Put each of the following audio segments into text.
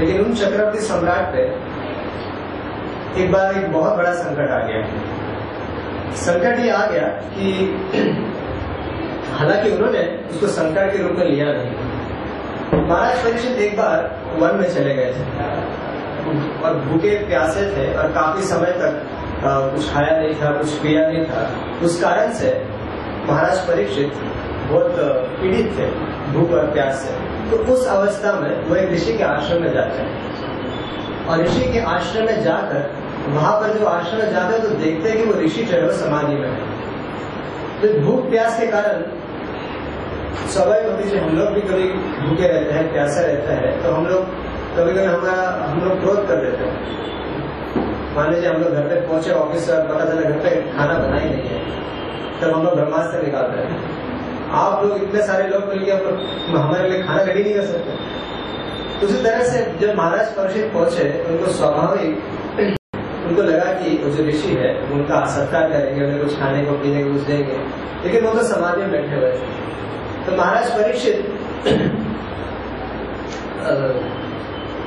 लेकिन उन चक्रवर्ती सम्राट पे एक बार एक बहुत बड़ा संकट आ गया। संकट ये आ गया कि हालाँकि उन्होंने उसको संकट के रूप में लिया नहीं। महाराज परीक्षित एक बार वन में चले गए थे और भूखे प्यासे थे और काफ़ी समय तक कुछ खाया नहीं था, कुछ पिया नहीं था। उस कारण से महाराज परीक्षित बहुत पीड़ित थे, भूख और प्यास से। तो उस अवस्था में वो एक ऋषि के आश्रम में जाते हैं। और ऋषि के आश्रम में जाकर, वहाँ पर जो आश्रम में जाते हैं तो देखते हैं कि वो ऋषि जो है वो समाधि में है। तो भूख प्यास के कारण स्वाभाविक होती है। हम लोग भी कभी भूखे रहते हैं, प्यासा रहता है तो हम लोग कभी कभी हमारा, हम लोग क्रोध कर देते हैं। मान लीजिए हम लोग घर पे पहुँचे ऑफ़िस पता चला घर पे खाना बना ही नहीं है, तब तो हम लोग ब्रह्मास्त्र निकालते हैं। आप लोग इतने सारे लोग मिलकर हमारे लिए खाना रेडी नहीं कर सकते। उसी तरह से जब महाराज परिषद पहुँचे, उनको स्वाभाविक उनको लगा कि वो जो ऋषि है, उनका सत्कार करेंगे, उन्हें कुछ खाने को पीने को कुछ देंगे। लेकिन वो तो समाधि में बैठे हुए थे। तो महाराज परीक्षित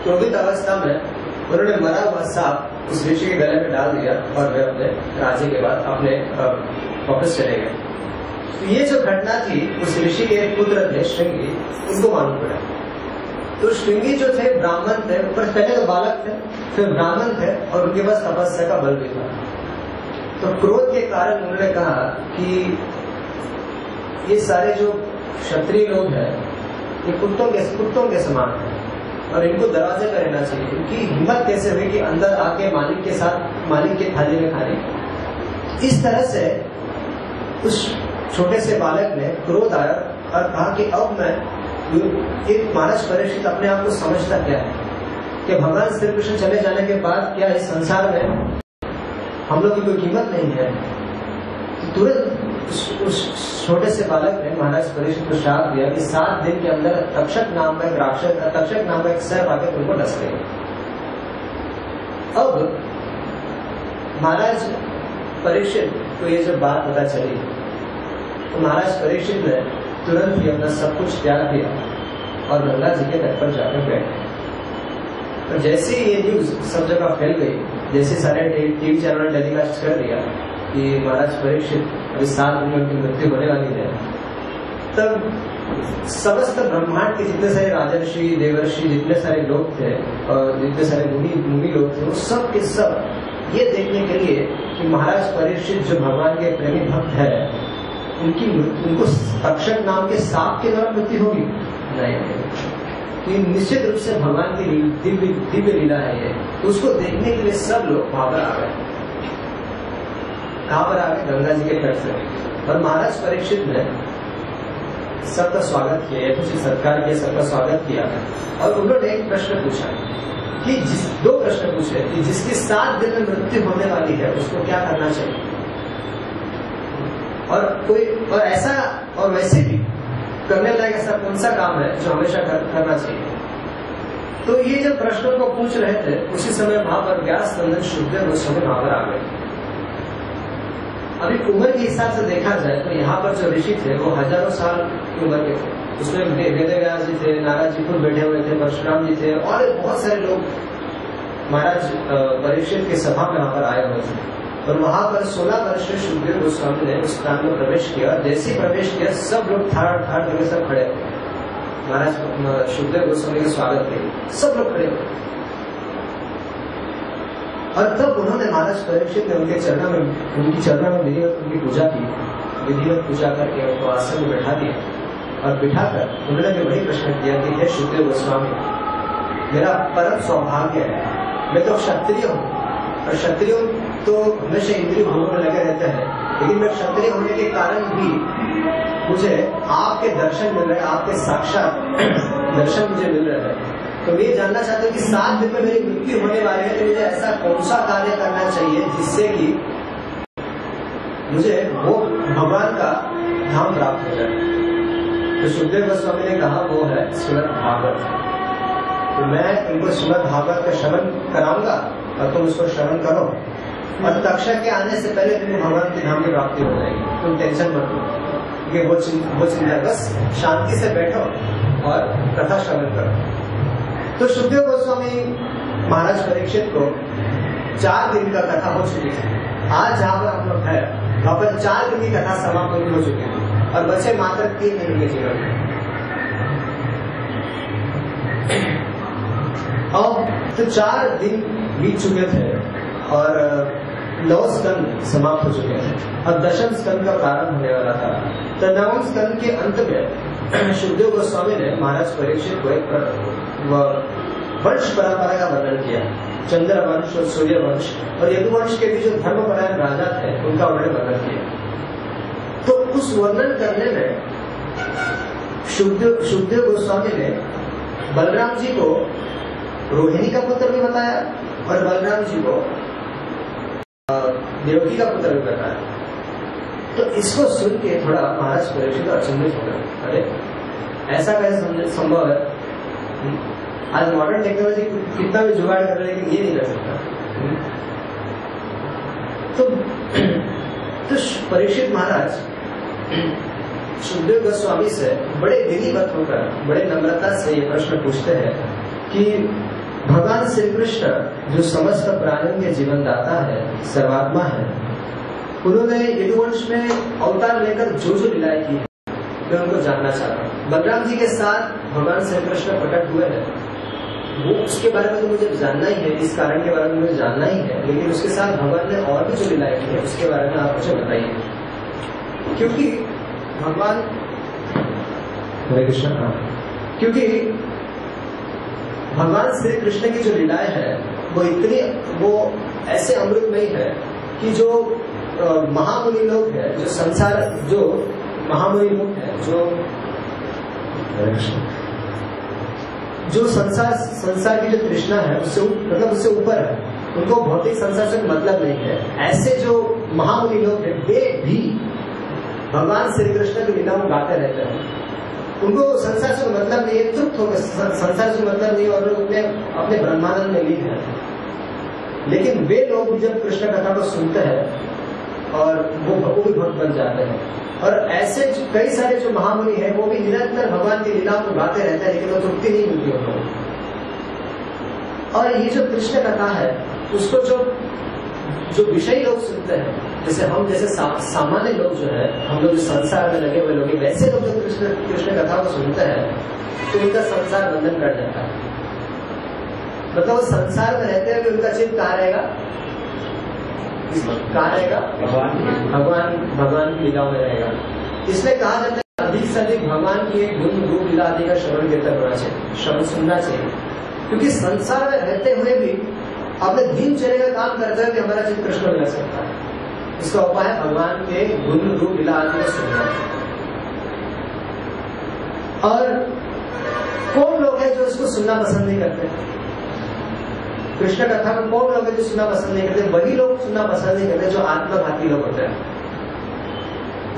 क्रोधित अवस्था में उन्होंने मरा हुआ सांप उस ऋषि के गले में डाल दिया और वे अपने राज्य के बाद अपने वापस चले गए। तो ये जो घटना थी, उस ऋषि के पुत्र थे, श्रृंगी उनको मालूम पड़ा। तो श्रृंगी जो थे, ब्राह्मण थे ऊपर पहले तो बालक थे, फिर ब्राह्मण थे, और उनके पास तपस्या का बल भी था। तो क्रोध के कारण उन्होंने कहा कि ये सारे जो क्षत्रिय लोग हैं, ये कुत्तों के कुत्तों के समान है, और इनको दरवाजे पर रहना चाहिए। इनकी हिम्मत कैसे हुई कि अंदर आके मालिक के साथ, मालिक के थाली में खाने? इस तरह से उस छोटे से बालक ने क्रोध आया और कहा कि अब मैं एक मानस परीक्षित अपने आप को समझता क्या है? कि भगवान श्री कृष्ण चले जाने के बाद क्या इस संसार में हम लोग की कोई कीमत नहीं है? तुरंत उस छोटे से बालक ने महाराज परीक्षित को श्राप दिया कि सात दिन के अंदर तक्षक नाम का एक राक्षस, तक्षक नाम का एक सर्प आके तुमको डस गए अब महाराज परीक्षित को ये जब बात पता चली तो महाराज परीक्षित ने तुरंत ही अपना सब कुछ त्याग दिया और गंगा जी के तट पर जाकर बैठे और जैसे ही ये न्यूज़ सब जगह फैल गई, जैसे सारे टीवी चैनल ने टेलीकास्ट कर दिया कि महाराज परीक्षित अभी सात दिन उनकी मृत्यु होने वाली है, तब समस्त ब्रह्मांड के जितने सारे राजर्षि देवर्षि जितने सारे लोग थे और जितने सारे भूमि भूमि लोग थे वो सब के सब ये देखने के लिए कि महाराज परीक्षित जो भगवान के प्रेमी भक्त है उनकी उनको तक्षक नाम के सांप के द्वारा मृत्यु होगी। नहीं। ये निश्चित रूप से भगवान की दिव्य दिव्य लीला है ये। तो उसको देखने के लिए सब लोग वहाँ पर आ गए। कहाँ पर आ गए? गंगा जी के तट से। और महाराज परीक्षित ने सबका स्वागत किया यथोचित सत्कार किया सबका स्वागत किया। और उन्होंने एक प्रश्न पूछा कि जिस दो प्रश्न पूछे कि जिसकी सात दिन में मृत्यु होने वाली है उसको क्या करना चाहिए? और कोई और ऐसा और वैसे भी करने लायक ऐसा कौन सा काम है जो हमेशा कर, करना चाहिए? तो ये जब प्रश्नों को पूछ रहे थे उसी समय वहाँ पर व्यास नंदन शुद्धदेव गोस्वामी वहाँ पर आ गए। अभी उम्र के हिसाब से देखा जाए तो यहाँ पर जो ऋषि थे वो हज़ारों साल की उम्र के थे। उसमें वेद व्यास जी थे नाराज़ जी खुद बैठे हुए थे परशुराम जी थे और बहुत सारे लोग महाराज परीक्षित के सभा में वहाँ पर आए हुए थे। और वहाँ पर 16 वर्षीय सुखदेव गोस्वामी ने उस स्थान में प्रवेश किया जैसे प्रवेश किया। सब लोग थाड़ थाड़ करके सब खड़े हुए। महाराज सुखदेव गोस्वामी का स्वागत के लिए सब लोग खड़े और तब उन्होंने महाराज परीक्षित ने उनके चरणों में उनकी चरणों में विधिवत उनकी पूजा की। विधिवत पूजा करके उनको आसन में बैठा दिया। और बिठाकर उन्होंने वही प्रश्न किया कि, हे सुखदेव गोस्वामी, मेरा परम सौभाग्य है। मैं तो क्षत्रिय हूँ। और क्षत्रियो तो हमेशा इंद्रिय भोगों में लगे रहते हैं। लेकिन मैं क्षत्रिय होने के कारण भी मुझे आपके दर्शन मिल रहे हैं आपके साक्षात दर्शन मुझे मिल रहे हैं। तो मैं जानना चाहता हूँ कि सात दिन में मेरी मृत्यु होने वाली है तो मुझे ऐसा कौन सा कार्य करना चाहिए जिससे कि मुझे वो भगवान का धाम प्राप्त हो जाए? तो सुखदेव गोस्वामी ने कहा, वो है श्रीमद भागवत। तो मैं तुमको श्रीमद भागवत का श्रवण कराऊँगा और तुम उसको श्रवण करो। और तक्षा के आने से पहले तुमको भगवान के धाम की प्राप्ति हो जाएगी। तुम टेंशन मत लो। क्योंकि वो चिंता वो चिंता, बस शांति से बैठो और कथा श्रवण करो। तो सुखदेव गोस्वामी महाराज परीक्षित को चार दिन का कथा हो चुकी थी आज जहाँ पर हम लोग है वहाँ पर चार दिन की कथा समाप्त हो चुकी थी और बचे मात्र तीन दिन के जीवन। में और तो चार दिन बीत चुके थे और नौ स्कंद समाप्त हो चुके हैं। और दशम स्कंद का प्रारंभ होने वाला था। तो नवम स्कंद के अंत में सुखदेव गोस्वामी ने महाराज परीक्षित को एक वंश परंपरा का वर्णन किया। चंद्र वंश और सूर्य वंश और यदुवंश के भी जो धर्म धर्मपरायण राजा थे, उनका उन्होंने वर्णन किया। तो उस वर्णन करने में सुखदेव गोस्वामी ने बलराम जी को रोहिणी का पुत्र भी बताया और बलराम जी को देवकी का पुत्र भी है। तो इसको सुन के थोड़ा महाराज परीक्षित अचंभित हो गए। अरे, ऐसा कैसे संभव है? आज मॉडर्न टेक्नोलॉजी कितना भी जुगाड़ कर रहे लेकिन ये नहीं कर सकता। तो तो परीक्षित महाराज, सुखदेव गोस्वामी से बड़े विधिवत होकर, बड़े नम्रता से ये प्रश्न पूछते हैं कि भगवान श्री कृष्ण जो समस्त प्राणियों के जीवन दाता है सर्वात्मा है उन्होंने यदुवंश में अवतार लेकर जो जो लीलाएँ की है मैं उनको जानना चाहता हूँ। बलराम जी के साथ भगवान श्री कृष्ण प्रकट हुए हैं। वो उसके बारे में तो मुझे जानना ही है इस कारण के बारे में मुझे जानना ही है लेकिन उसके साथ भगवान ने और भी जो लीलाएँ की है उसके बारे में आप मुझे बताइए। क्योंकि भगवान हरे कृष्ण। क्योंकि भगवान श्री कृष्ण की जो लीलाएँ है, वो इतनी, वो ऐसे अमृतमयी है कि जो महामुनि लोग है, जो संसार, जो महामुनि लोग है, जो जो संसार संसार की जो तृष्णा है, उससे मतलब उससे ऊपर है, उनको भौतिक संसार से मतलब नहीं है। ऐसे जो महामुनि लोग हैं, वे भी भगवान श्री कृष्ण की लीला में गाते रहते हैं। उनको संसार से मतलब नहीं है तृप्त होकर संसार से मतलब नहीं, और अपने अपने ब्रह्मानंद में लीन है। लेकिन वे लोग जब कृष्ण कथा को सुनते हैं, और वो वो भी भक्त बन जाते हैं, और ऐसे कई सारे जो महामुनि हैं, वो भी निरंतर भगवान की लीला को गाते रहते हैं, लेकिन वो तृप्ति नहीं मिलती उनको। और ये जो कृष्ण कथा है, उसको जो जो विषय लोग सुनते हैं जैसे हम जैसे सा, सामान्य लोग जो है हम लोग संसार में लगे हुए लोग वैसे लोग जो कृष्ण कृष्ण कथा को सुनते हैं तो उनका संसार बंधन कर जाता है। मतलब वो संसार में रहते हुए उनका चित्त कहा रहेगा? कहा रहेगा? भगवान भगवान की लीलाओं में रहेगा। इसलिए कहा जाता है अधिक से अधिक भगवान की एक गुण रूप लीला आदि का श्रवण कीर्तन होना चाहिए श्रवण सुनना चाहिए। क्योंकि संसार में रहते हुए भी अपने दिनचर्या का काम करते हुए हमारा चित्त कृष्ण मिल सकता है। इसका उपाय है भगवान के गुण रूप लीला आदि को और कौन लोग हैं जो इसको सुनना पसंद नहीं करते? कृष्ण कथा में कौन लोग हैं जो सुनना पसंद नहीं करते? वही लोग सुनना पसंद नहीं करते जो आत्मघाती लोग होते हैं।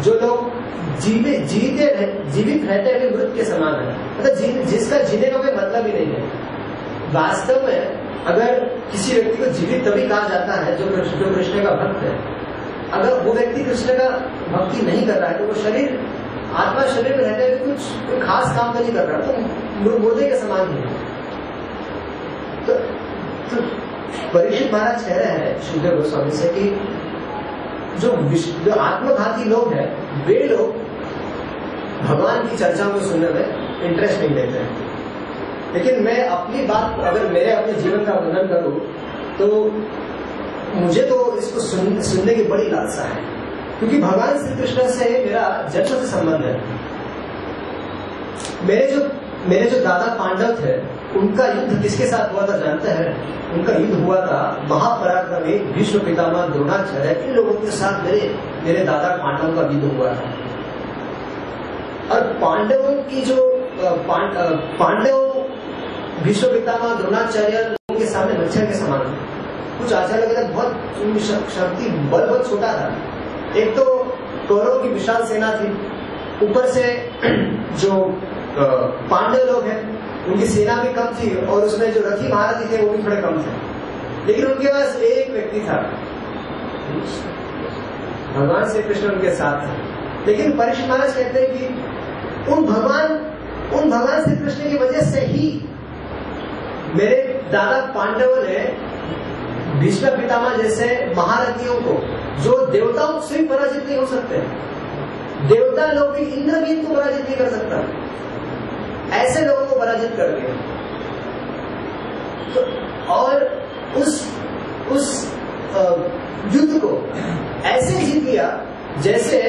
जो लोग जीवे जीते रह, जीवित रहते हुए मृत के समान है। मतलब जी, जिसका जीने का कोई मतलब ही नहीं है। वास्तव में अगर किसी व्यक्ति को जीवित तभी कहा जाता है जो जो कृष्ण का भक्त है। अगर वो व्यक्ति कृष्ण का भक्ति नहीं कर रहा है तो वो शरीर आत्मा शरीर में रहते हुए कुछ कोई खास काम तो नहीं कर रहा। तो मुर्दे के समान ही है। तो, तो परीक्षित महाराज कह रहे हैं शुद्ध गोस्वामी से कि जो जो आत्मघाती लोग हैं वे लोग भगवान की चर्चा को सुनने में इंटरेस्ट नहीं लेते हैं। लेकिन मैं अपनी बात अगर मेरे अपने जीवन का वर्णन करूँ तो मुझे तो इसको सुन, सुनने की बड़ी लालसा है। क्योंकि भगवान श्री कृष्ण से मेरा जन्म से संबंध है। मेरे जो मेरे जो दादा पांडव थे उनका युद्ध किसके साथ हुआ था जानते हैं? उनका युद्ध हुआ था महापराक्रमी विश्व पितामह द्रोणाचार्य। इन लोगों के साथ मेरे मेरे दादा पांडव का युद्ध हुआ था। और पांडवों की जो पांडव विश्व पितामह द्रोणाचार्य के सामने मच्छर के समान कुछ आचार्य कहते बहुत शक्ति बल बहुत छोटा था। एक तो कौरवों की विशाल सेना थी। ऊपर से जो पांडव लोग हैं, उनकी सेना भी कम थी और उसमें जो रथी महारथी थे, वो भी थोड़े कम थे। लेकिन उनके पास एक व्यक्ति था। भगवान श्री कृष्ण उनके साथ थे लेकिन परीक्षित महाराज कहते हैं कि उन भगवान उन भगवान श्री कृष्ण की वजह से ही मेरे दादा पांडवों ने भीष्म पितामह जैसे महारथियों को, जो देवताओं से पराजित नहीं हो सकते। देवता लोग भी इंद्रवीर को पराजित नहीं कर सकता। ऐसे लोगों को पराजित कर दिया। तो और उस उस युद्ध को ऐसे जीत लिया जैसे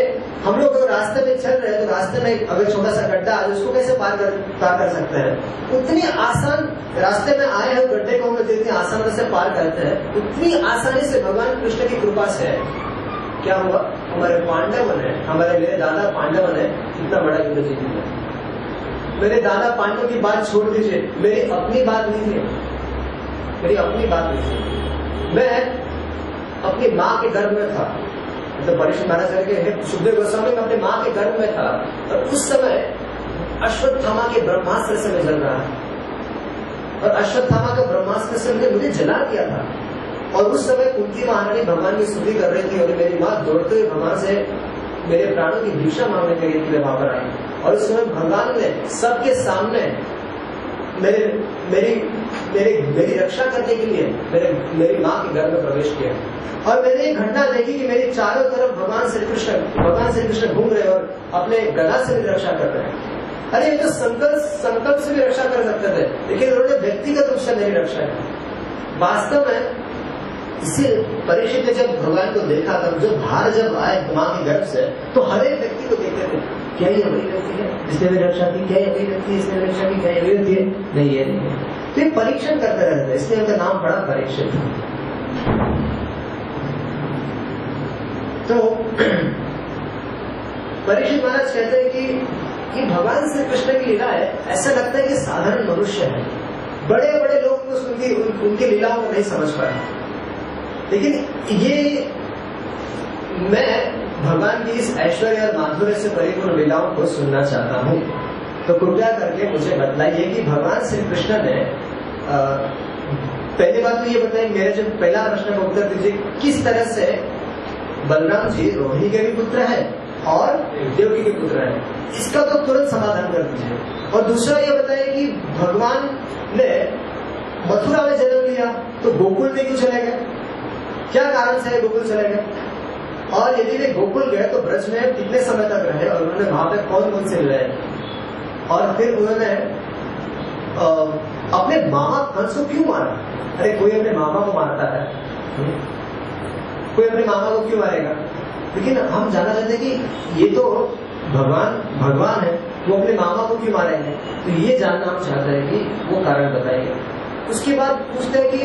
हम लोग अगर रास्ते में चल रहे हैं तो रास्ते में अगर छोटा सा गड्ढा है उसको कैसे पार कर पार कर सकते हैं? उतनी आसान रास्ते में आए हैं, गड्ढे को हम जितनी आसानी से पार करते हैं, उतनी आसानी से भगवान कृष्ण की कृपा से क्या हुआ? हमारे पांडव ने हमारे मेरे दादा पांडव ने इतना बड़ा युद्ध जीत लिया मेरे दादा पांडव की बात छोड़ दीजिए, मेरी अपनी बात नहीं है। मेरी अपनी बात नहीं थी मैं अपनी माँ के गर्भ में था। मतलब परीक्षित महाराज करके सुखदेव गोस्वामी, में अपने माँ के गर्भ में था और उस समय अश्वत्थामा के ब्रह्मास्त्र से मैं जल रहा और अश्वत्थामा का ब्रह्मास्त्र से मुझे जला दिया था। और उस समय कुंती महारानी भगवान की स्तुति कर रही थी और मेरी माँ दौड़ते हुए भगवान से मेरे प्राणों की भिक्षा मांगने के लिए वहाँ पर आई। और उस समय भगवान ने सबके सामने मेरे, मेरी मेरी मेरी रक्षा करने के लिए, मेरे, मेरी माँ के घर में प्रवेश किया। और मैंने एक घटना देखी कि मेरी चारों तरफ़ भगवान श्री कृष्ण भगवान श्री कृष्ण घूम रहे और अपने गला से भी रक्षा कर रहे हैं। अरे, ये तो संकल्प संकल्प से भी रक्षा कर सकते थे, लेकिन उन्होंने व्यक्तिगत रूप से मेरी रक्षा की। वास्तव में, इसी परीक्षित ने जब भगवान को देखा, तब जो भार जब आए माँ के गर्भ से तो हर एक व्यक्ति को देखते थे, क्या ये वही व्यक्ति है जिसने मेरी रक्षा की, क्या ये वही व्यक्ति इसने रक्षा की, क्या ये वही व्यक्ति है? नहीं, ये नहीं तो ये परीक्षण करते रहते इसलिए उनका नाम पड़ा परीक्षित तो परीक्षित महाराज कहते हैं कि ये भगवान श्री कृष्ण की लीला है, ऐसा लगता है कि साधारण मनुष्य है। बड़े बड़े लोग उनकी उनकी लीलाओं को नहीं समझ पाए। लेकिन ये, मैं भगवान की इस ऐश्वर्य और माधुर्य से परिपूर्ण लीलाओं को सुनना चाहता हूँ। तो कृपया करके मुझे बतलाइए कि भगवान श्री कृष्ण ने पहली बात तो ये बताइए मेरे जो पहला प्रश्न का उत्तर दीजिए, किस तरह से बलराम जी रोहिणी के भी पुत्र है और देवकी के पुत्र है? इसका तो तुरंत समाधान कर दीजिए। और दूसरा ये बताइए कि भगवान ने मथुरा में जन्म लिया तो गोकुल में क्यों चले गए? क्या कारण से गोकुल चले गए? और यदि वे गोकुल गए तो ब्रज में कितने समय तक रहे और उन्होंने वहाँ पे कौन कौन से मिले और फिर उन्होंने अपने मामा कंस को क्यों मारा? अरे, कोई अपने मामा को मारता है। कोई अपने मामा को क्यों मारेगा? लेकिन हम जानना चाहते कि ये तो भगवान भगवान है, वो अपने मामा को क्यों मारेंगे? तो ये जानना हम चाहते हैं कि वो कारण बताइए। उसके बाद पूछते हैं कि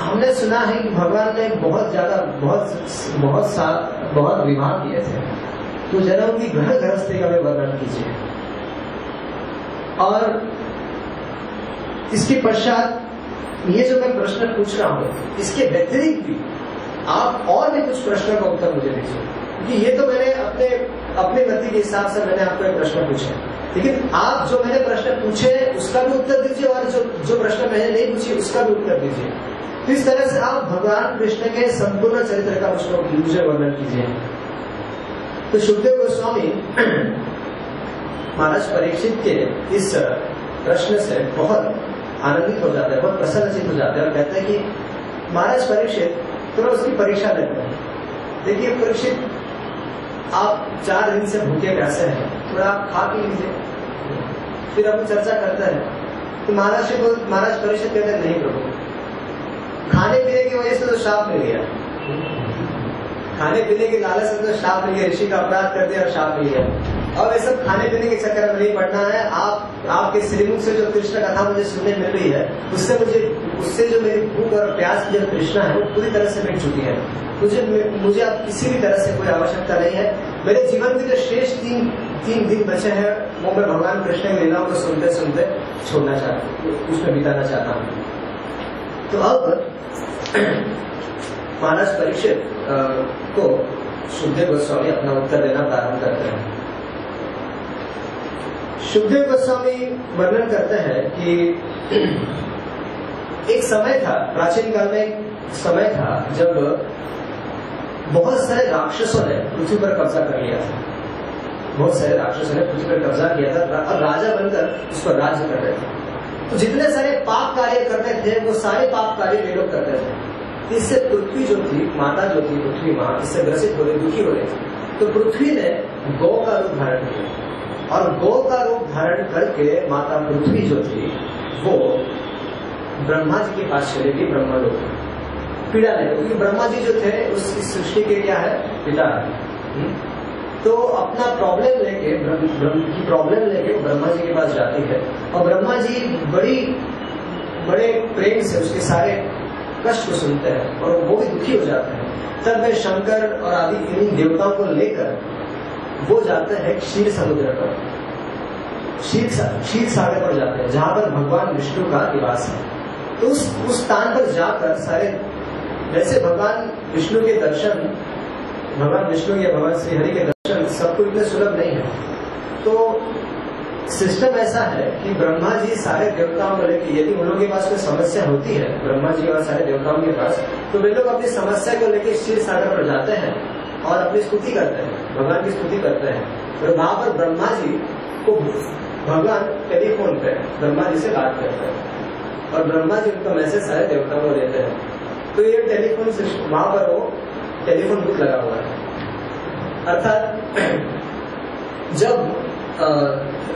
हमने सुना है कि भगवान ने बहुत ज़्यादा, बहुत बहुत सा बहुत विवाह किए थे। तो जरा उनकी घर गृहस्थी का भी वर्णन कीजिए। और इसके पश्चात ये जो मैं प्रश्न पूछ रहा हूँ, इसके व्यतिरिक्त भी आप और भी कुछ प्रश्नों का उत्तर मुझे दीजिए। क्योंकि ये तो मैंने अपने अपने गति के हिसाब से मैंने आपको एक प्रश्न पूछे लेकिन आप जो मैंने प्रश्न पूछे, उसका भी उत्तर दीजिए और जो जो प्रश्न मैंने नहीं पूछे, उसका भी उत्तर दीजिए। तो इस तरह से आप भगवान कृष्ण के संपूर्ण चरित्र का मुझे वर्णन कीजिए। तो सुखदेव गोस्वामी महाराज परीक्षित के इस प्रश्न से बहुत आनंदित हो जाते हैं, बहुत प्रसन्नचित हो जाते हैं और कहते हैं कि महाराज परीक्षित थोड़ा उसकी परीक्षा लेते हैं देखिए, परीक्षित आप चार दिन से भूखे प्यासे हैं, थोड़ा आप खा पी लीजिए। फिर हम चर्चा करते हैं तो महाराज को महाराज परीक्षित कहते हैं, नहीं प्रभु, खाने पीने की वजह से तो शाप मिल गया। खाने पीने की लालच से तो शाप मिल गया, ऋषि का अपराध कर दिया और शाप मिल गया। और सब खाने पीने के चक्कर में नहीं पड़ना है। आप, आपके श्रीमुख से जो कृष्ण कथा मुझे सुनने मिल रही है, उससे मुझे, उससे जो मेरी भूख और प्यास की जो कृष्णा है, वो पूरी तरह से मिट चुकी है। मुझे मुझे अब किसी भी तरह से कोई आवश्यकता नहीं है। मेरे जीवन के जो शेष तीन तीन दिन बचे हैं, वो मैं भगवान कृष्ण की लीलाओं को सुनते सुनते छोड़ना चाहता हूँ, उसमें बिताना चाहता हूँ। तो अब महाराज परीक्षित को सुखदेव गोस्वामी अपना उत्तर देना प्रारंभ करते हैं। सुखदेव गोस्वामी वर्णन करते हैं कि एक समय था, प्राचीन काल में एक समय था जब बहुत सारे राक्षसों ने पृथ्वी पर कब्जा कर लिया था। बहुत सारे राक्षसों ने पृथ्वी पर कब्जा किया था और राजा बनकर उस पर राज्य कर रहे थे तो जितने सारे पाप कार्य करते थे, वो सारे पाप कार्य वे लोग करते थे। इससे पृथ्वी जो थी, माता जो थी, पृथ्वी माँ, इससे ग्रसित हो रही दुखी हो रही थी। तो पृथ्वी ने गौ का रूप धारण किया। और गौ का रूप धारण करके माता पृथ्वी जो थी, वो ब्रह्मा जी के पास चले गई, ब्रह्मा लोग पीड़ा नहीं, क्योंकि ब्रह्मा जी जो थे, उस सृष्टि के क्या है? पिता है। हम्म? तो अपना प्रॉब्लम लेके की प्रॉब्लम लेके ब्रह्मा जी के पास जाती है। और ब्रह्मा जी बड़ी, बड़े प्रेम से उसके सारे कष्ट को सुनते हैं और वो भी दुखी हो जाते हैं। तब वे शंकर और आदि इन देवताओं को लेकर वो जाते हैं क्षीर समुद्र पर। क्षीर क्षीर सागर पर जाते हैं, जहाँ पर भगवान विष्णु का निवास है। तो उस उस स्थान पर जाकर सारे वैसे भगवान विष्णु के दर्शन, भगवान विष्णु या भगवान श्री हरि के दर्शन, सबको इतने सुलभ नहीं है। तो सिस्टम ऐसा है कि ब्रह्मा जी सारे देवताओं को लेकर यदि उन लोगों के पास कोई समस्या होती है, ब्रह्मा जी और सारे देवताओं के पास तो वे लोग अपनी समस्या को लेकर क्षीर सागर पर जाते हैं। और अपनी स्तुति करते हैं, भगवान की स्तुति करते हैं। और वहाँ पर ब्रह्मा जी को भगवान टेलीफोन पे, ब्रह्मा जी से बात करते हैं। और ब्रह्मा जी उनका मैसेज सारे देवताओं को देते हैं। तो ये टेलीफोन वहाँ पर वो टेलीफोन बुक लगा हुआ है। अर्थात, जब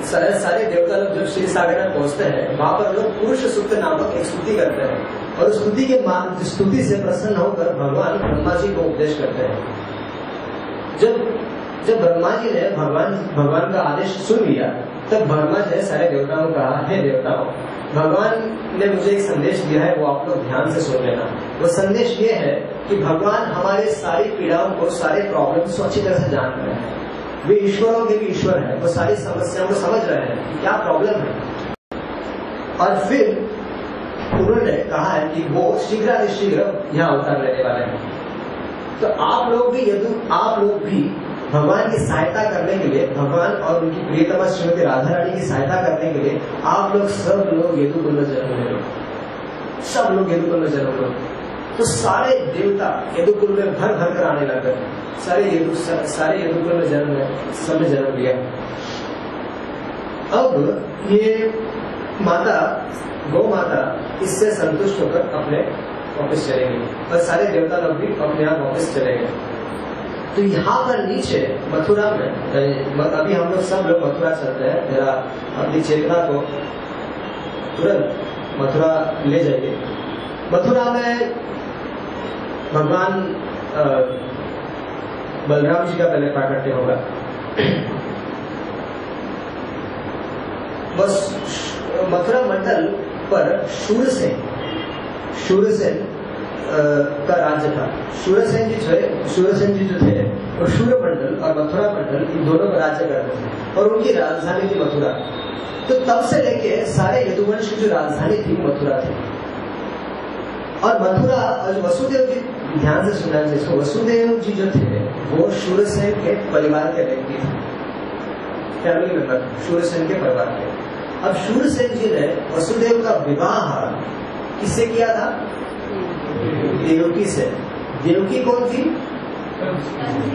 सारे सारे देवता लोग जब श्री सागर में पहुँचते हैं, वहाँ पर लोग पुरुष सूक्त नामक एक स्तुति करते हैं। और स्तुति के स्तुति से प्रसन्न होकर भगवान ब्रह्मा जी को उपदेश करते हैं। जब जब ब्रह्मा जी ने भगवान भगवान का आदेश सुन लिया, तब ब्रह्मा जी ने सारे देवताओं को हे देवताओं, भगवान ने मुझे एक संदेश दिया है, वो आप लोग ध्यान से सुन लेना। वो संदेश ये है कि भगवान हमारे सारी पीड़ाओं को, सारे प्रॉब्लम्स को अच्छी तरह से जान रहे हैं। वे ईश्वरों के भी ईश्वर है, वो सारी समस्याओं को समझ रहे हैं कि क्या प्रॉब्लम है। और फिर उन्होंने कहा है कि वो शीघ्र शीघ्र यहाँ अवतार लेने वाले हैं। तो आप लोग भी, यदि आप लोग भी भगवान की सहायता करने के लिए, भगवान और उनकी प्रियतमा श्रीमती राधा रानी की सहायता करने के लिए आप लोग सब लोग यदुकुल में जन्म ले सब लोग यदुकुल में जन्म लो। तो सारे देवता यदुकुल में भर भर कर आने लग गए। सारे यदु, सारे यदुकुल में जन्म सबने जन्म लिया। अब ये माता, गौ माता इससे संतुष्ट होकर अपने वापस चले गए और सारे देवता लोग भी अपने आप वापस चले गए तो यहाँ पर नीचे, मथुरा में अभी हम लोग सब लोग मथुरा चलते हैं। जरा अपनी चेतना को तुरंत मथुरा ले जाइए। मथुरा में भगवान बलराम जी का पहले प्राकट्य होगा। बस, मथुरा मंडल पर शूर से शूरसेन का राज्य था। सूर्यसेन जी थे, सूर्यसेन जी जो थे, और सूर्य मंडल और मथुरा मंडल इन दोनों का राज्य करते थे, और उनकी राजधानी थी मथुरा। तो तब से लेके सारे यदुवंश की जो राजधानी थी मथुरा थी। और मथुरा और वसुदेव जी ध्यान से सुनना चाहिए इसको वसुदेव जी जो थे, वो सूर्यसेन के परिवार के व्यक्ति थे। फैमिली मेंबर सूर्यसेन के परिवार के। अब सूर्यसेन जी ने वसुदेव का विवाह किससे किया था? देवकी से। देवकी कौन थी?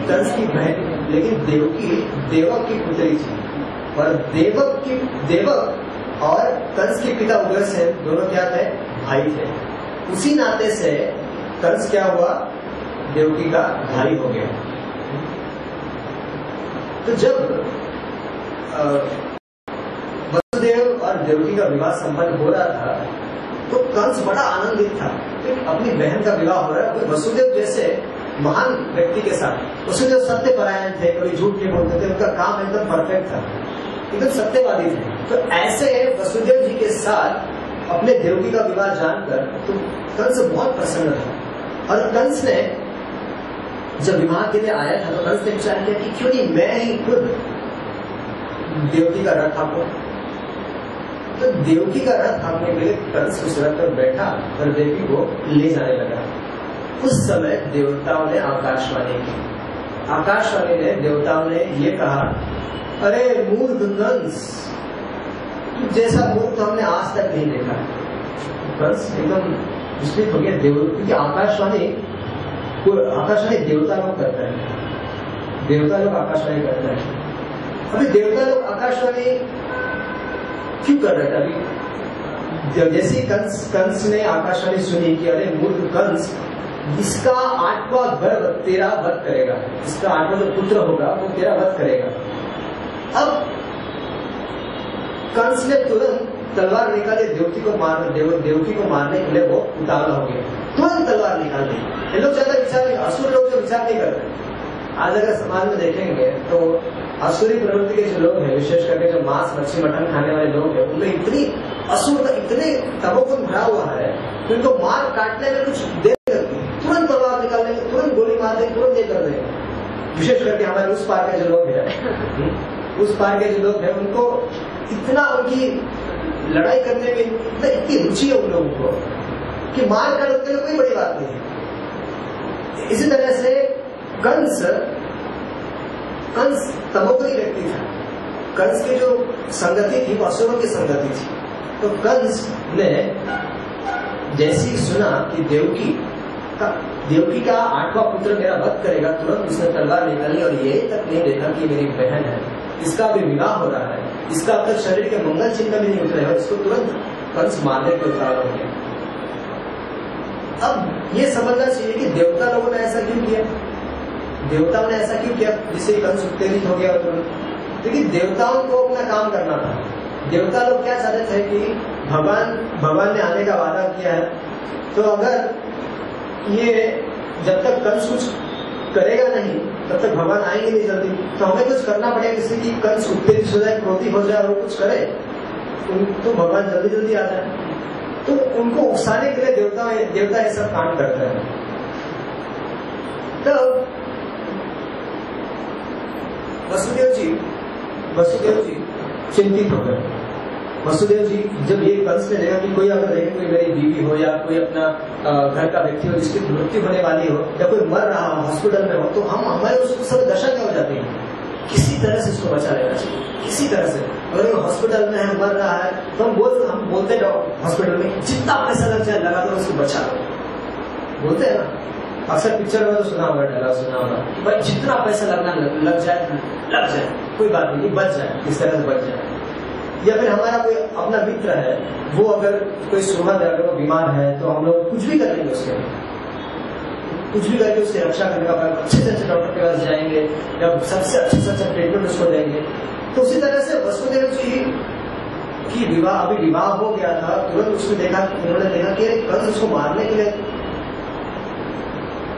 कंस की बहन। लेकिन देवकी, देवक की पुत्री थी। और देवक की, देवक और कंस के पिता उग्रसेन दोनों क्या थे? भाई थे। उसी नाते से कंस क्या हुआ? देवकी का भाई हो गया। तो जब वसुदेव और देवकी का विवाह संपन्न हो रहा था तो कंस बड़ा आनंदित था। कि अपनी बहन का विवाह हो रहा है वसुदेव जैसे महान व्यक्ति के साथ, वसुदेव सत्य परायण थे कभी झूठ नहीं बोलते थे, उनका काम एकदम परफेक्ट था। एकदम सत्यवादी थे। तो ऐसे वसुदेव जी के साथ अपने देवकी का विवाह जानकर तो कंस बहुत प्रसन्न था और कंस ने जब विवाह के लिए आया था तो कंस ने विचार किया कि क्यों नहीं मैं ही खुद देवकी का रथ आपको तो देवकी का रथ थामने के लिए कंस उस रथ पर बैठा और देवी को ले जाने लगा। उस समय देवताओं ने आकाशवाणी की। आकाशवाणी ने देवताओं ने ये कहा, अरे मूर्ख कंस जैसा मूर्ख तो हमने आज तक नहीं देखा कंस एकदम विस्मित हो गया। देव, क्योंकि आकाशवाणी आकाशवाणी देवता लोग करता है। देवता लोग आकाशवाणी करता है। अभी देवता लोग आकाशवाणी क्यों कर रहे थे अभी जैसे कंस कंस ने आकाशवाणी सुनी कि अरे मूर्ख कंस इसका आठवा गर्भ तेरा वध करेगा। इसका आठवा जो पुत्र होगा वो तेरा वध करेगा। अब कंस ने तुरंत तलवार निकाले देवती को मार देव, देवकी को मारने के लिए वो उतावला हो गया। तुरंत तलवार निकाल दी। ये लोग ज़्यादा विचार नहीं असुर लोग जो विचार नहीं करते। आज अगर समाज में देखेंगे तो असुरी प्रवृत्ति के जो लोग हैं, विशेष करके जो मांस, मच्छी, मटन खाने वाले लोग हैं, उनमें इतनी असुर, इतने तबोगुण भरा हुआ है कि उनको मार काटने में कुछ देर लगती। तुरंत तलवार निकाल देंगे तुरंत गोली मार देंगे तुरंत ये कर देंगे विशेष करके हमारे उस पार के जो लोग हैं उस पार के जो लोग हैं, उनको इतना उनकी लड़ाई करने में इतना रुचि है उन लोगों को कि मार उनके लिए कोई बड़ी बात नहीं है। इसी तरह से कंस कंस तमोगरी व्यक्ति था। कंस की जो संगति थी, वो असुरों की संगति थी। तो कंस ने जैसी सुना कि देवकी का देवकी का आठवां पुत्र मेरा वध करेगा, तुरंत उसने तलवार निकाली और ये तक नहीं देखा कि मेरी बहन है। इसका भी विवाह हो रहा है। इसका अब तक शरीर के मंगल चिन्ह भी नहीं उतरे इसको तुरंत कंस मारने के उतार हो गया। अब ये समझना चाहिए कि देवता लोगों ने ऐसा क्यों किया? देवताओं ने ऐसा क्यों किया? जिससे कंस उत्तेजित हो गया तुरंत। देखिए, देवताओं को अपना काम करना था। देवता लोग क्या चाहते थे कि भगवान भगवान ने आने का वादा किया है। तो अगर ये जब तक कंस कुछ करेगा नहीं, तब तक भगवान आएँगे नहीं जल्दी। तो हमें कुछ करना पड़ेगा किसी की कंस उत्तेजित हो जाए क्रोधी हो जाए और कुछ करे तो भगवान जल्दी जल्दी आ जाए। तो उनको उकसाने के लिए देवता देवता ये सब काम करते हैं। तब तो वसुदेव जी वसुदेव जी चिंतित हो गए। वसुदेव जी जब ये कंस ने देखा कि कोई अगर देखे कोई मेरी बीवी हो या कोई अपना घर का व्यक्ति हो जिसकी मृत्यु होने वाली हो या कोई मर रहा हो हॉस्पिटल में हो तो हम, हमारे उसको सब दशा क्या हो जाती है? किसी तरह से उसको बचा लेना चाहिए। किसी तरह से। अगर वो हॉस्पिटल में है, मर रहा है तो हम बोल हम बोलते हॉस्पिटल में, जितना पैसा लग जाए लगा दो उसको बचा लो। बोलते हैं ना? अक्सर पिक्चर में तो सुना होगा डायलॉग सुना होगा भाई जितना पैसा लगना लग जाए लग जाए। कोई बात नहीं बच जाए इस तरह से बच जाए। या फिर हमारा कोई अपना मित्र है, वो अगर कोई सुहद है अगर वो बीमार है तो हम लोग कुछ भी करेंगे उसके कुछ भी करके उसकी रक्षा करने का अच्छे से अच्छे डॉक्टर के पास जाएँगे, या सबसे अच्छे से अच्छा ट्रीटमेंट उसको देंगे। तो उसी तरह से वसुदेव जी की विवाह, अभी विवाह हो गया था, तुरंत उसने देखा, उन्होंने देखा कि कल उसको मारने के लिए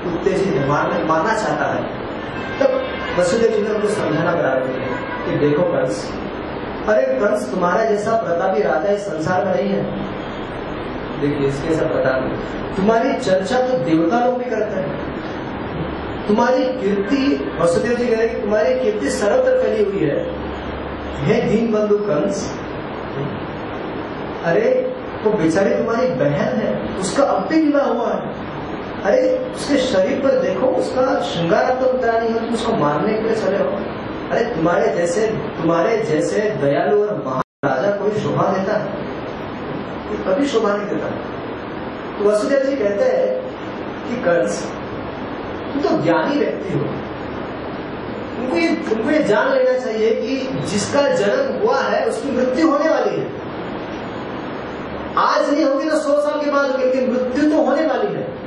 उत्तेजित मारने मारना चाहता है। तब वसुदेव जी ने उनको समझाना प्रारंभ किया कि देखो कंस, अरे कंस, तुम्हारा जैसा प्रतापी राजा इस संसार में नहीं है। देखिए, इसके ऐसा प्रताप तुम्हारी चर्चा तो देवता लोग भी करते हैं। तुम्हारी कीर्ति, वसुदेव जी कह रहे तुम्हारी कीर्ति सर्वत्र फैली हुई है। हे दीन बंधु कंस, अरे, वो तो बेचारी तुम्हारी बहन है, उसका अब भी विवाह हुआ है। अरे उसके शरीर पर देखो, उसका श्रृंगार तो उतरा नहीं हो, तुम उसको मारने के लिए चले हो। अरे तुम्हारे जैसे तुम्हारे जैसे दयालु और महान राजा कोई शोभा देता है? तो कभी शोभा नहीं देता। तो वसुदेव जी कहते हैं कि, कंस, तुम तो ज्ञानी व्यक्ति हो। तुमको ये तुमको ये जान लेना चाहिए कि जिसका जन्म हुआ है, उसकी मृत्यु होने वाली है। आज नहीं होगी तो सौ साल के बाद होगी लेकिन मृत्यु तो होने वाली है।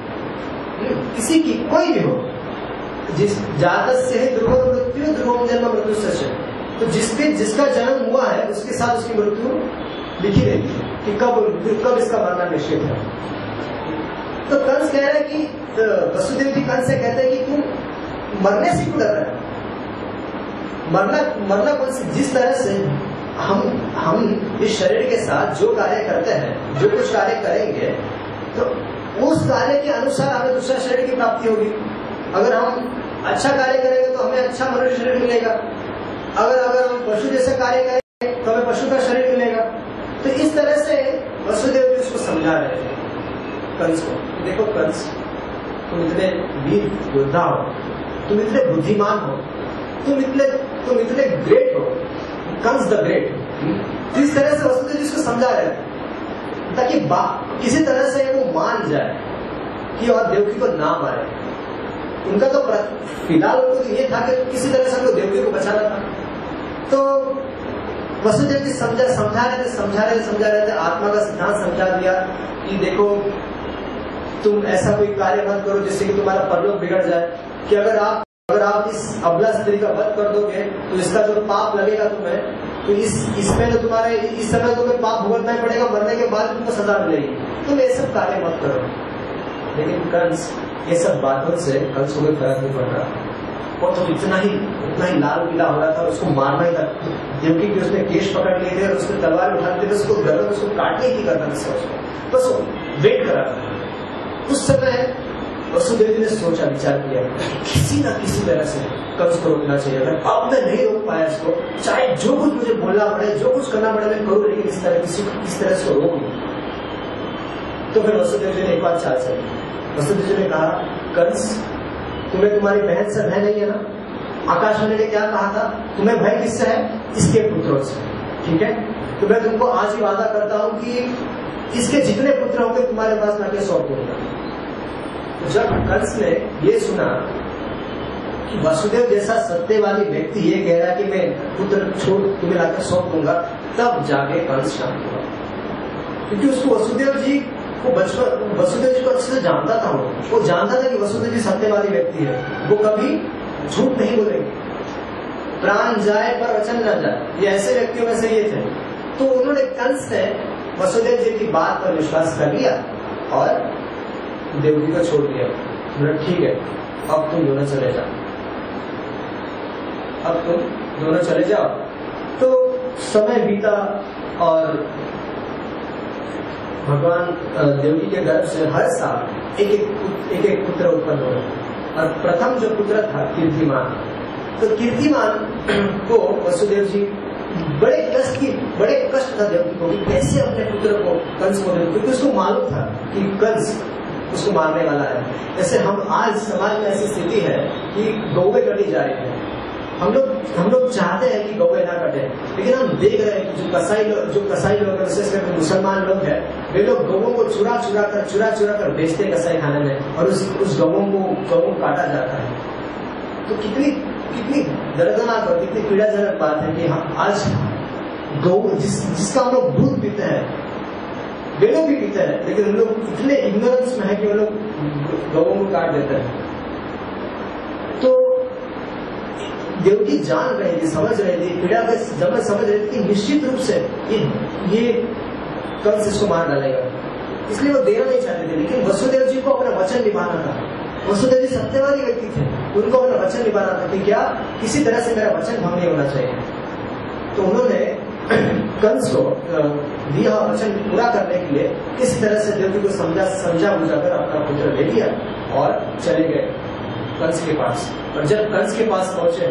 किसी की कोई भी हो, जिस जातक से है ध्रुव मृत्यु ध्रुवम जन्म मृत्यु से तो जिसके, जिसका जन्म हुआ है, उसके साथ उसकी मृत्यु लिखी रहती है कि कब कब इसका मरना निश्चित है। तो कंस कह रहे हैं कि वसुदेव जी कंस से कहते हैं कि तुम मरने से क्यों डर रहे हो? मरना मरना कौन से जिस तरह से हम हम इस शरीर के साथ जो कार्य करते हैं, जो कुछ कार्य करेंगे तो उस कार्य के अनुसार हमें दूसरा शरीर की प्राप्ति होगी। अगर हम अच्छा कार्य करेंगे तो हमें अच्छा मनुष्य शरीर मिलेगा। अगर अगर हम पशु जैसे कार्य करेंगे तो हमें पशु का शरीर मिलेगा। तो इस तरह से वसुदेव जी उसको समझा रहे थे कंस को, देखो कंस, तुम इतने वीर योद्धा हो। तुम इतने बुद्धिमान हो। तुम इतने तुम इतने ग्रेट हो। कंस द ग्रेट तो इस तरह से वसुदेव जी उसको समझा रहे थे ताकि किसी तरह से वो मान जाए। कि और देवकी को ना मारे। उनका तो फ़िलहाल उनको तो ये था कि किसी तरह से हमको देवकी को बचाना था तो वसुदेव जी समझा समझा रहे थे, समझा रहे समझा रहे थे, आत्मा का सिद्धांत समझा दिया कि देखो, तुम ऐसा कोई कार्य मत करो जिससे कि तुम्हारा परलोक बिगड़ जाए। कि अगर आप अगर आप इस अबला स्त्री का वध कर दोगे तो इसका जो पाप लगेगा तुम्हें तो इस, इसमें तो तुम्हारे, इस समय तुम्हें पाप भुगतना ही पड़ेगा, मरने के बाद तुमको सजा मिलेगी। तुम ये सब कार्य मत करो। लेकिन कंस ये सब बातों से कंस को कोई फ़र्क नहीं पड़ रहा। वो तो इतना ही इतना ही लाल पीला हो रहा था, उसको मारना ही था। देवकी की उसने केश पकड़ लिए थे और उसने तलवार उठाते थे, उसको गर्दन उसको काटने की करता था उसको। बस वेट करा था। उस समय वसुदेव जी ने सोचा, विचार किया, किसी ना किसी तरह से कंस को रोकना चाहिए। अगर अब मैं नहीं रोक पाया इसको, चाहे जो कुछ मुझे बोलना पड़े, जो कुछ करना पड़े, मैं करूँ, लेकिन इस तरह किसी किस तरह से रोक। तो फिर वसुदेव जी ने एक बात चाल चली वसुदेव जी ने कहा, कंस, तुम्हें तुम्हारी बहन से भय नहीं है ना? आकाशवाणी ने क्या कहा था? तुम्हें भय किससे है? इसके पुत्रों से। ठीक है? तो मैं तुमको आज ही वादा करता हूँ कि इसके जितने पुत्र होंगे, तुम्हारे पास लाके सौंप दूँगा। तो जब कंस ने ये सुना कि वसुदेव जैसा सत्यवादी व्यक्ति ये कह रहा कि मैं पुत्र छोड़ तुम्हें लाकर सौंप दूँगा, तब जाके कंस शांत हुआ। क्योंकि उसको वसुदेव जी वो बचपन वसुदेव जी को अच्छे से जानता था वो। वो जानता था कि वसुदेव जी सत्यवादी व्यक्ति है। वो कभी झूठ नहीं बोलेंगे। प्राण जाए पर वचन न जाए। ये ऐसे व्यक्तियों में से ये थे। तो उन्होंने कंस ने वसुदेव जी की बात पर विश्वास कर लिया और देवजी को छोड़ दिया। बोले, ठीक है, अब तुम दोनों चले जाओ। अब तुम दोनों चले जाओ। तो समय बीता और भगवान देवकी के गर्भ से हर साल एक एक एक एक पुत्र उत्पन्न हो और प्रथम जो पुत्र था, कीर्तिमान। तो कीर्तिमान को वसुदेव जी बड़े कष्ट की, बड़े कष्ट था देवकी को कैसे अपने पुत्र को कंस को क्योंकि उसको मालूम था कि कंस उसको मारने वाला है। जैसे हम आज समाज में ऐसी स्थिति है कि गौवे कटी जा रही है। हम लोग हम लोग चाहते हैं कि गौवे ना कटे लेकिन हम देख रहे हैं जो कसाई लोग, जो कसाई लोग विशेष करके मुसलमान लोग हैं, वे लोग गौों को चुरा चुरा कर चुरा चुरा कर बेचते कसाई खाने में, और उस उस गौों को गौ काटा जाता है। तो कितनी कितनी दर्दनाक और कितनी पीड़ाजनक बात है कि हम आज गौ, जिस, जिसका हम लोग दूध पीते हैं, वे लोग भी पीते हैं, लेकिन हम लोग इतने इग्नोरेंस में है कि वो लोग गौों को काट देते हैं। देवकी जान रहे थे, समझ रहे थे, पीड़ा के जब समझ रहे थी निश्चित रूप से ये ये कंस इसको मार डालेगा। इसलिए वो देना नहीं चाहते थे, लेकिन वसुदेव जी को अपना वचन निभाना था। वसुदेव जी सत्यवादी व्यक्ति थे, उनको अपना वचन निभाना था कि क्या किसी तरह से मेरा वचन भंग नहीं होना चाहिए। तो उन्होंने कंस को दिया वचन पूरा करने के लिए, किसी तरह से देवकी को समझा समझा बुझाकर अपना पुत्र ले लिया और चले गए। कंस के पास। और जब कंस के पास पहुँचे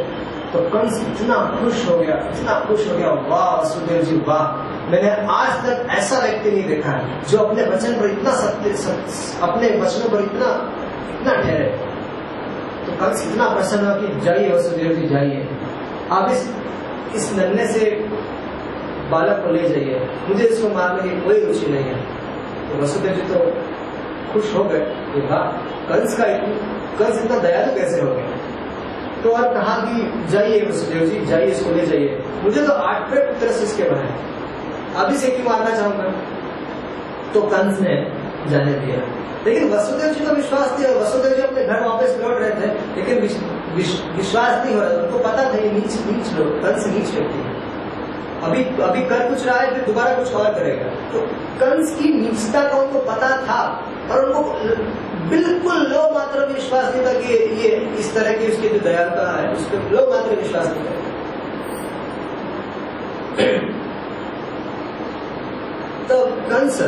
तो कंस इतना खुश हो गया इतना खुश हो गया वाह वसुदेव जी वाह। मैंने आज तक ऐसा व्यक्ति नहीं देखा है जो अपने वचन पर इतना सत्य सत, अपने वचनों पर इतना इतना ठहरे। तो कंस इतना प्रसन्न हुआ कि जाइए वसुदेव जी जाइए। आप इस इस नन्हे से बालक को ले जाइए। मुझे इसको मारने की कोई रुचि नहीं है। तो वसुदेव जी तो खुश हो गए। कंस का कंस इतना दयालु कैसे हो गया तो और कहा कि जाइए वसुदेव जी जाइए इसको ले जाइए। मुझे तो आठवें पुत्र से इसके बने अभी से क्यों मारना चाहूँगा? तो कंस ने जाने दिया। लेकिन वसुदेव जी को विश्वास नहीं हो वसुदेव जी अपने घर वापस लौट रहे थे, लेकिन विश्वास नहीं हो रहा उनको पता था, ये नीच नीच लोग, कंस नीच व्यक्ति अभी अभी कर कुछ रहा है, फिर दोबारा कुछ और करेगा। तो कंस की नीचता का उनको पता था, और उनको बिल्कुल लो मात्र विश्वास नहीं था कि ये इस तरह की उसकी जो दयालुता है, उस पर लो मात्र विश्वास नहीं था तो कंस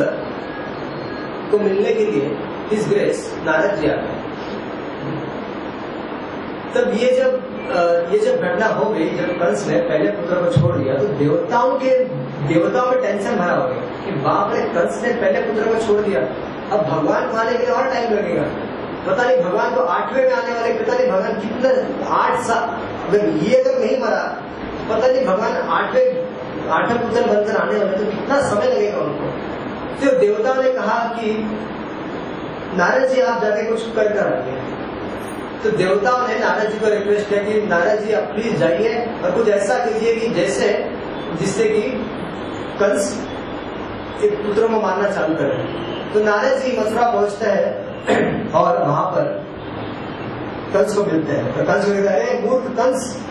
को मिलने के लिए इस ग्रेस नारद जी आते तब ये जब ये जब घटना हो गई, जब कंस ने पहले पुत्र को छोड़ दिया तो देवताओं के, देवताओं में टेंशन भरा हो गया कि बाप ने कंस ने पहले पुत्र को छोड़ दिया। अब भगवान आने के लिए और टाइम लगेगा। पता नहीं भगवान को आठवें में आने वाले, पता नहीं भगवान कितने आठ साल अगर ये अगर नहीं मरा, पता नहीं भगवान आठवें आठवें पुत्र बनकर आने वाले तो कितना समय लगेगा उनको। तो देवताओं ने कहा कि, नारद जी, आप जाके कुछ कर कर आइए। तो देवताओं ने नारद जी को रिक्वेस्ट किया कि, नारद जी, आप प्लीज़ जाइए और कुछ ऐसा कीजिए कि जैसे, जिससे कि कंस एक पुत्रों को मारना चालू करे तो नारद जी मथुरा पहुँचते हैं और वहाँ पर कंस को मिलते हैं। तो कंस को "अरे मूर्ख कंस,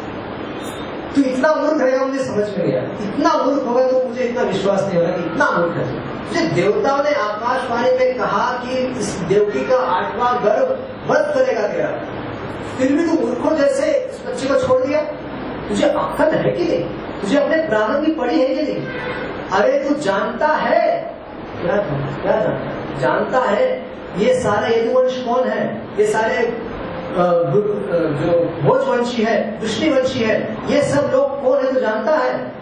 तू इतना मूर्ख रहेगा मुझे समझ में आया। इतना मूर्ख होगा तो मुझे इतना विश्वास नहीं होगा कि इतना मूर्ख है मुझे देवताओं ने आकाशवाणी में कहा कि इस देवकी का आठवां गर्भ बंद करेगा तेरा फिर भी तू मूर्खों जैसे इस बच्चे को छोड़ दिया? तुझे अक्कल है कि नहीं? तुझे अपने प्राणों की पड़ी है कि नहीं? अरे, तू जानता है। क्या क्या जानता है? जानता है। ये सारे यदुवंश कौन है? ये सारे जो भोजवंशी है वंशी है, ये सब लोग कौन है? तो जानता है?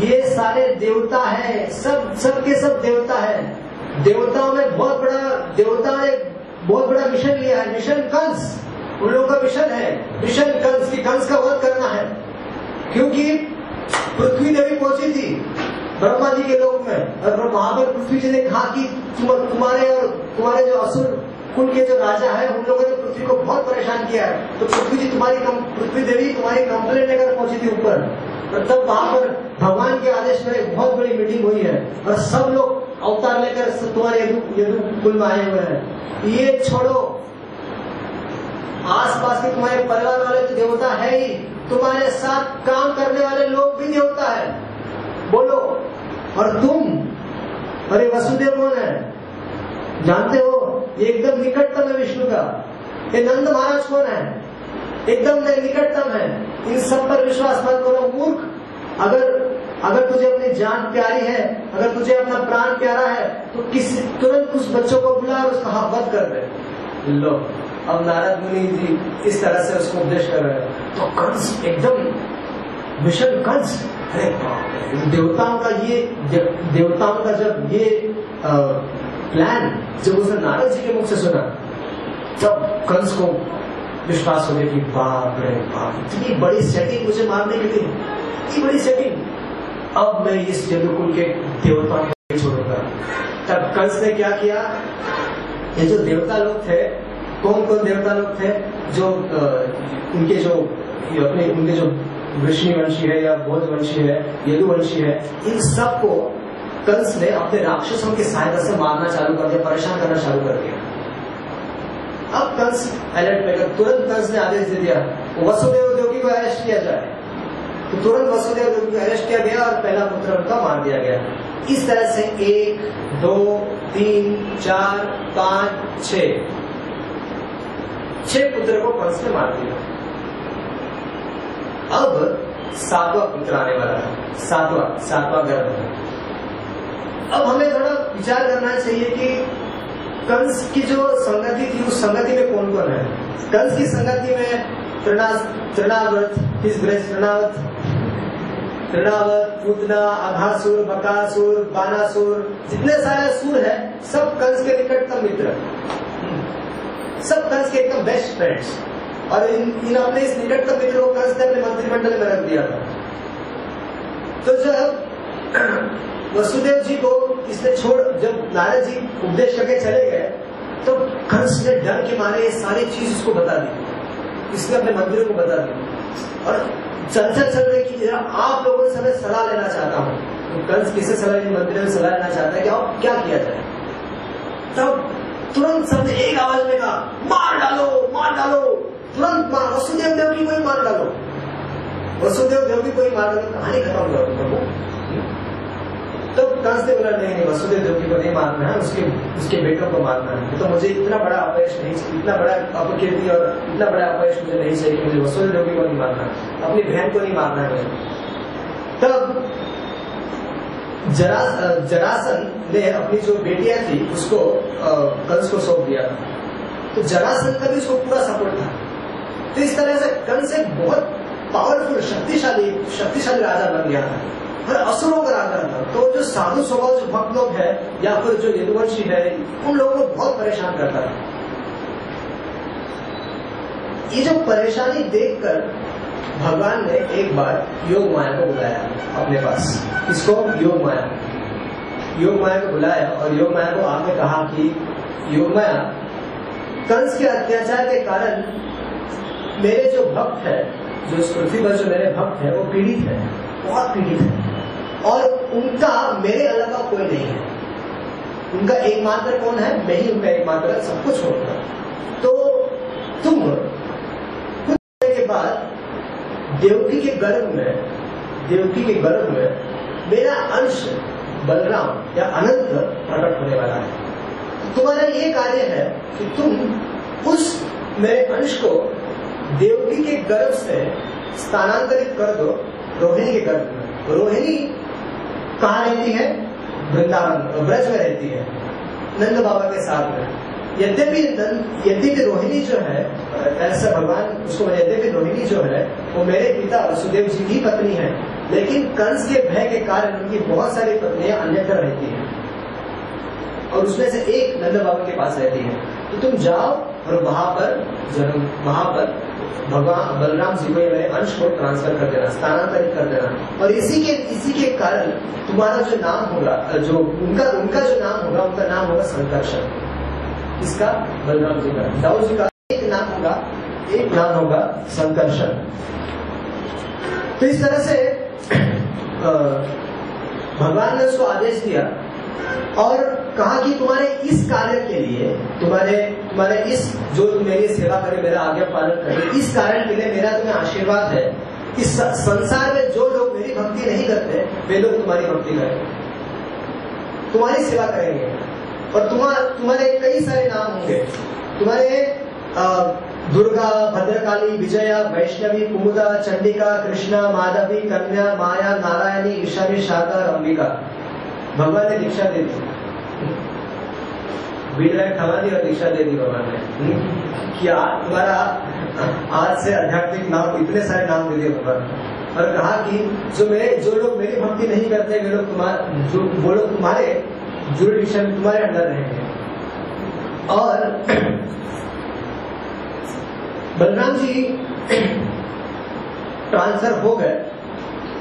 ये सारे देवता है। सब सब के सब देवता है। देवताओं में बहुत बड़ा देवता ने बहुत बड़ा मिशन लिया है। मिशन कंस। उन लोगों का मिशन है। मिशन कंस की कंस का वध करना है। क्योंकि पृथ्वी देवी पहुँची थी ब्रह्मा जी के लोक में, और वहाँ पर पृथ्वी जी ने कहा कि तुम्हारे और तुम्हारे जो असुर कुल के जो राजा है, उन लोगों ने पृथ्वी को बहुत परेशान किया है। तो पृथ्वी जी तुम्हारी पृथ्वी देवी तुम्हारी कंप्लेंट लेकर पहुँची थी ऊपर। और तब वहाँ पर भगवान के आदेश में एक बहुत बड़ी मीटिंग हुई है, और सब लोग अवतार लेकर तुम्हारे कुल में आए हुए हैं। ये छोड़ो आसपास के तुम्हारे परिवार वाले तो देवता है ही। तुम्हारे साथ काम करने वाले लोग भी देवता है। बोलो, और तुम? अरे वसुदेव कौन है? जानते हो ये एकदम निकटतम है विष्णु का। ये नंद महाराज कौन है? एकदम निकटतम है। इन सब पर विश्वास मत करो, मूर्ख। अगर अगर तुझे अपनी जान प्यारी है, अगर तुझे अपना प्राण प्यारा है तो किस, तुरंत उस बच्चों को बुला और उसका वध कर दे। लो। अब नारद मुनि जी? इस तरह से उसको उपदेश कर रहे हैं। तो कंस एकदम मिशन कंस। अरे देवताओं का ये देवताओं का जब ये अ, प्लान जब उसने नारद जी के मुख से सुना तब कंस को विश्वास हो गया कि बाप रे बाप इतनी बड़ी सेटिंग मुझे मारने के लिए इतनी बड़ी सेटिंग अब मैं इस जदुकुल के देवताओं को छोड़ूँगा। तब कंस ने क्या किया? ये जो देवता लोग थे कौन कौन देवता लोग थे जो उनके जो अपने, उनके जो वृष्णि वंशी है या भोज वंशी है यदुवंशी है, इन सबको कंस ने अपने राक्षसों की सहायता से मारना चालू कर दिया, परेशान करना चालू कर दिया। अब कंस अलर्ट गया। तुरंत कंस ने आदेश दे दिया वसुदेव देवकी को अरेस्ट किया जाए। तो तुरंत वसुदेव देवकी को अरेस्ट किया गया और पहला पुत्र उनका मार दिया गया। इस तरह से एक, दो, तीन, चार, पाँच छ छह पुत्र को कंस ने मार दिया। अब सातवा पुत्र आने वाला है। सातवा, सातवां गर्भ है अब हमें थोड़ा विचार करना चाहिए कि कंस की जो संगति थी, उस संगति में कौन कौन है? कंस की संगति में तिसग्रज तृणावत तृणावत पूतना अघासुर बकासुर, बानासुर, जितने सारे सुर है, सब कंस के निकटतम मित्र सब कंस के एकदम बेस्ट फ्रेंड्स और इन, इन अपने इस मित्र को कंस ने अपने मंत्रिमंडल में रख दिया था। तो जब वसुदेव जी को इसने छोड़ जब नारद जी उपदेश करके चले गए तो कंस ने डर के मारे ये सारी चीज़ उसको बता दी। इसने अपने मंदिरों को बता दी। और चल चल रहे कि जरा आप लोगों से मैं सलाह लेना चाहता हूँ। तो कंस किसे सलाह मंदिर में सलाह लेना चाहता है कि अब क्या किया जाए? तब तुरंत सबने एक आवाज़ में कहा, मार डालो मार डालो। तुरंत मार वसुदेव देव की कोई मार डालो। वसुदेव देव की कोई मार डालो कहानी खत्म कर प्रभु तो कंस ने बोला, नहीं वसुदेव देवकी को नहीं मारना है, उसके उसके बेटों को मारना है। तो मुझे इतना बड़ा अपयश नहीं, इतना बड़ा अपकीर्ति और इतना बड़ा अपयश मुझे नहीं चाहिए मुझे वसुदेव देवकी को नहीं मारना अपनी बहन को नहीं मारना है तब जरा जरासन ने अपनी जो बेटियाँ थी, उसको कंस को सौंप दिया था। तो जरासन का भी उसको पूरा सपोर्ट था। तो इस तरह से कंस एक बहुत पावरफुल शक्तिशाली शक्तिशाली राजा बन गया था। और असुरों का राजा था। तो जो साधु स्वभाव जो भक्त लोग है, या फिर जो यदुवंशी है, उन लोगों को बहुत परेशान करता था। ये जो परेशानी देखकर भगवान ने एक बार योग माया को बुलाया अपने पास। इसको योग माया योग माया को बुलाया और योग माया को आपने कहा कि, योग माया, कंस के अत्याचार के कारण मेरे जो भक्त है, जो इस पृथ्वी पर जो मेरे भक्त है, वो पीड़ित है, बहुत पीड़ित है। और उनका मेरे अलावा कोई नहीं है। उनका एकमात्र कौन है? मैं ही उनका एकमात्र सब कुछ होगा। तो तुम कुछ के बाद देवकी के गर्भ में, देवकी के गर्भ में मेरा अंश बलराम या अनंत प्रकट होने वाला है। तुम्हारा ये कार्य है कि तुम उस मेरे अंश को देवकी के गर्भ से स्थानांतरित कर दो, रोहिणी के गर्भ में। रोहिणी कहा रहती है? वृंदावन, ब्रज में रहती है, नंद बाबा के साथ में। यद्यपि यद्यपि रोहिणी जो है ऐसा भगवान उसको यद्यपि रोहिणी जो है, वो मेरे पिता वसुदेव जी की पत्नी है, लेकिन कंस के भय के कारण उनकी बहुत सारी पत्नियाँ अन्यत्र रहती हैं। और उसमें से एक नंद बाबा के पास रहती है। तो तुम जाओ और वहाँ पर जन्म वहाँ पर भगवान बलराम जी को मेरे अंश को ट्रांसफ़र कर देना, स्थानांतरित कर देना। और इसी के इसी के कारण तुम्हारा जो नाम होगा, जो उनका उनका जो नाम होगा, उनका नाम होगा संकर्षण। इसका बलराम जी का। दाऊ जी का एक नाम होगा, एक नाम होगा संकर्षण। तो इस तरह से भगवान ने उसको आदेश दिया और कहा कि तुम्हारे इस कार्य के लिए, तुम्हारे तुम्हारे इस, जो तुम मेरी सेवा करे, मेरा आज्ञा पालन करे, इस कारण के लिए मेरा तुम्हें आशीर्वाद है कि संसार में जो लोग मेरी भक्ति नहीं करते, वे लोग तुम्हारी भक्ति करेंगे तुम्हारी सेवा करेंगे। और तुम्हारे तुम्हारे कई सारे नाम होंगे। तुम्हारे दुर्गा भद्रकाली विजया वैष्णवी कुमुदा चंडिका कृष्णा माधवी कन्या माया नारायणी ईशानी शारदा अंबिका भगवान ने दीक्षा दे दी। बीड़लाइट थमा दी और दीक्षा दे दी भगवान ने। कि आज तुम्हारा आज से आध्यात्मिक नाम इतने सारे नाम दे दिए भगवान और कहा कि जो मेरे जो लोग मेरी भक्ति नहीं करते वे लोग तुम्हारे जो वो लोग तुम्हारे जुरिडिक्शन तुम्हारे अंदर रहेंगे और बलराम जी ट्रांसफ़र हो गए।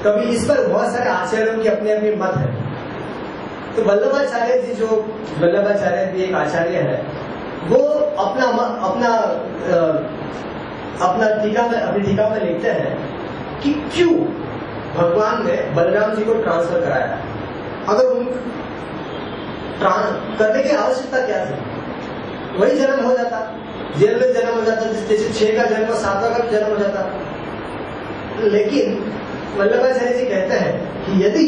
कभी इस पर बहुत सारे आचार्यों की अपने अपनी मत है। तो वल्लभाचार्य जी जो, वल्लभाचार्य जी एक आचार्य है, वो अपना अपना अपना टीका में, अपनी टीका में लिखते हैं कि क्यों भगवान ने बलराम जी को ट्रांसफ़र कराया। अगर उन करने की आवश्यकता क्या थी? वही जन्म हो जाता। जेल में जन्म हो जाता, जैसे छह का जन्म सातवा का जन्म हो जाता। लेकिन वल्लभाचार्य जी कहते हैं कि यदि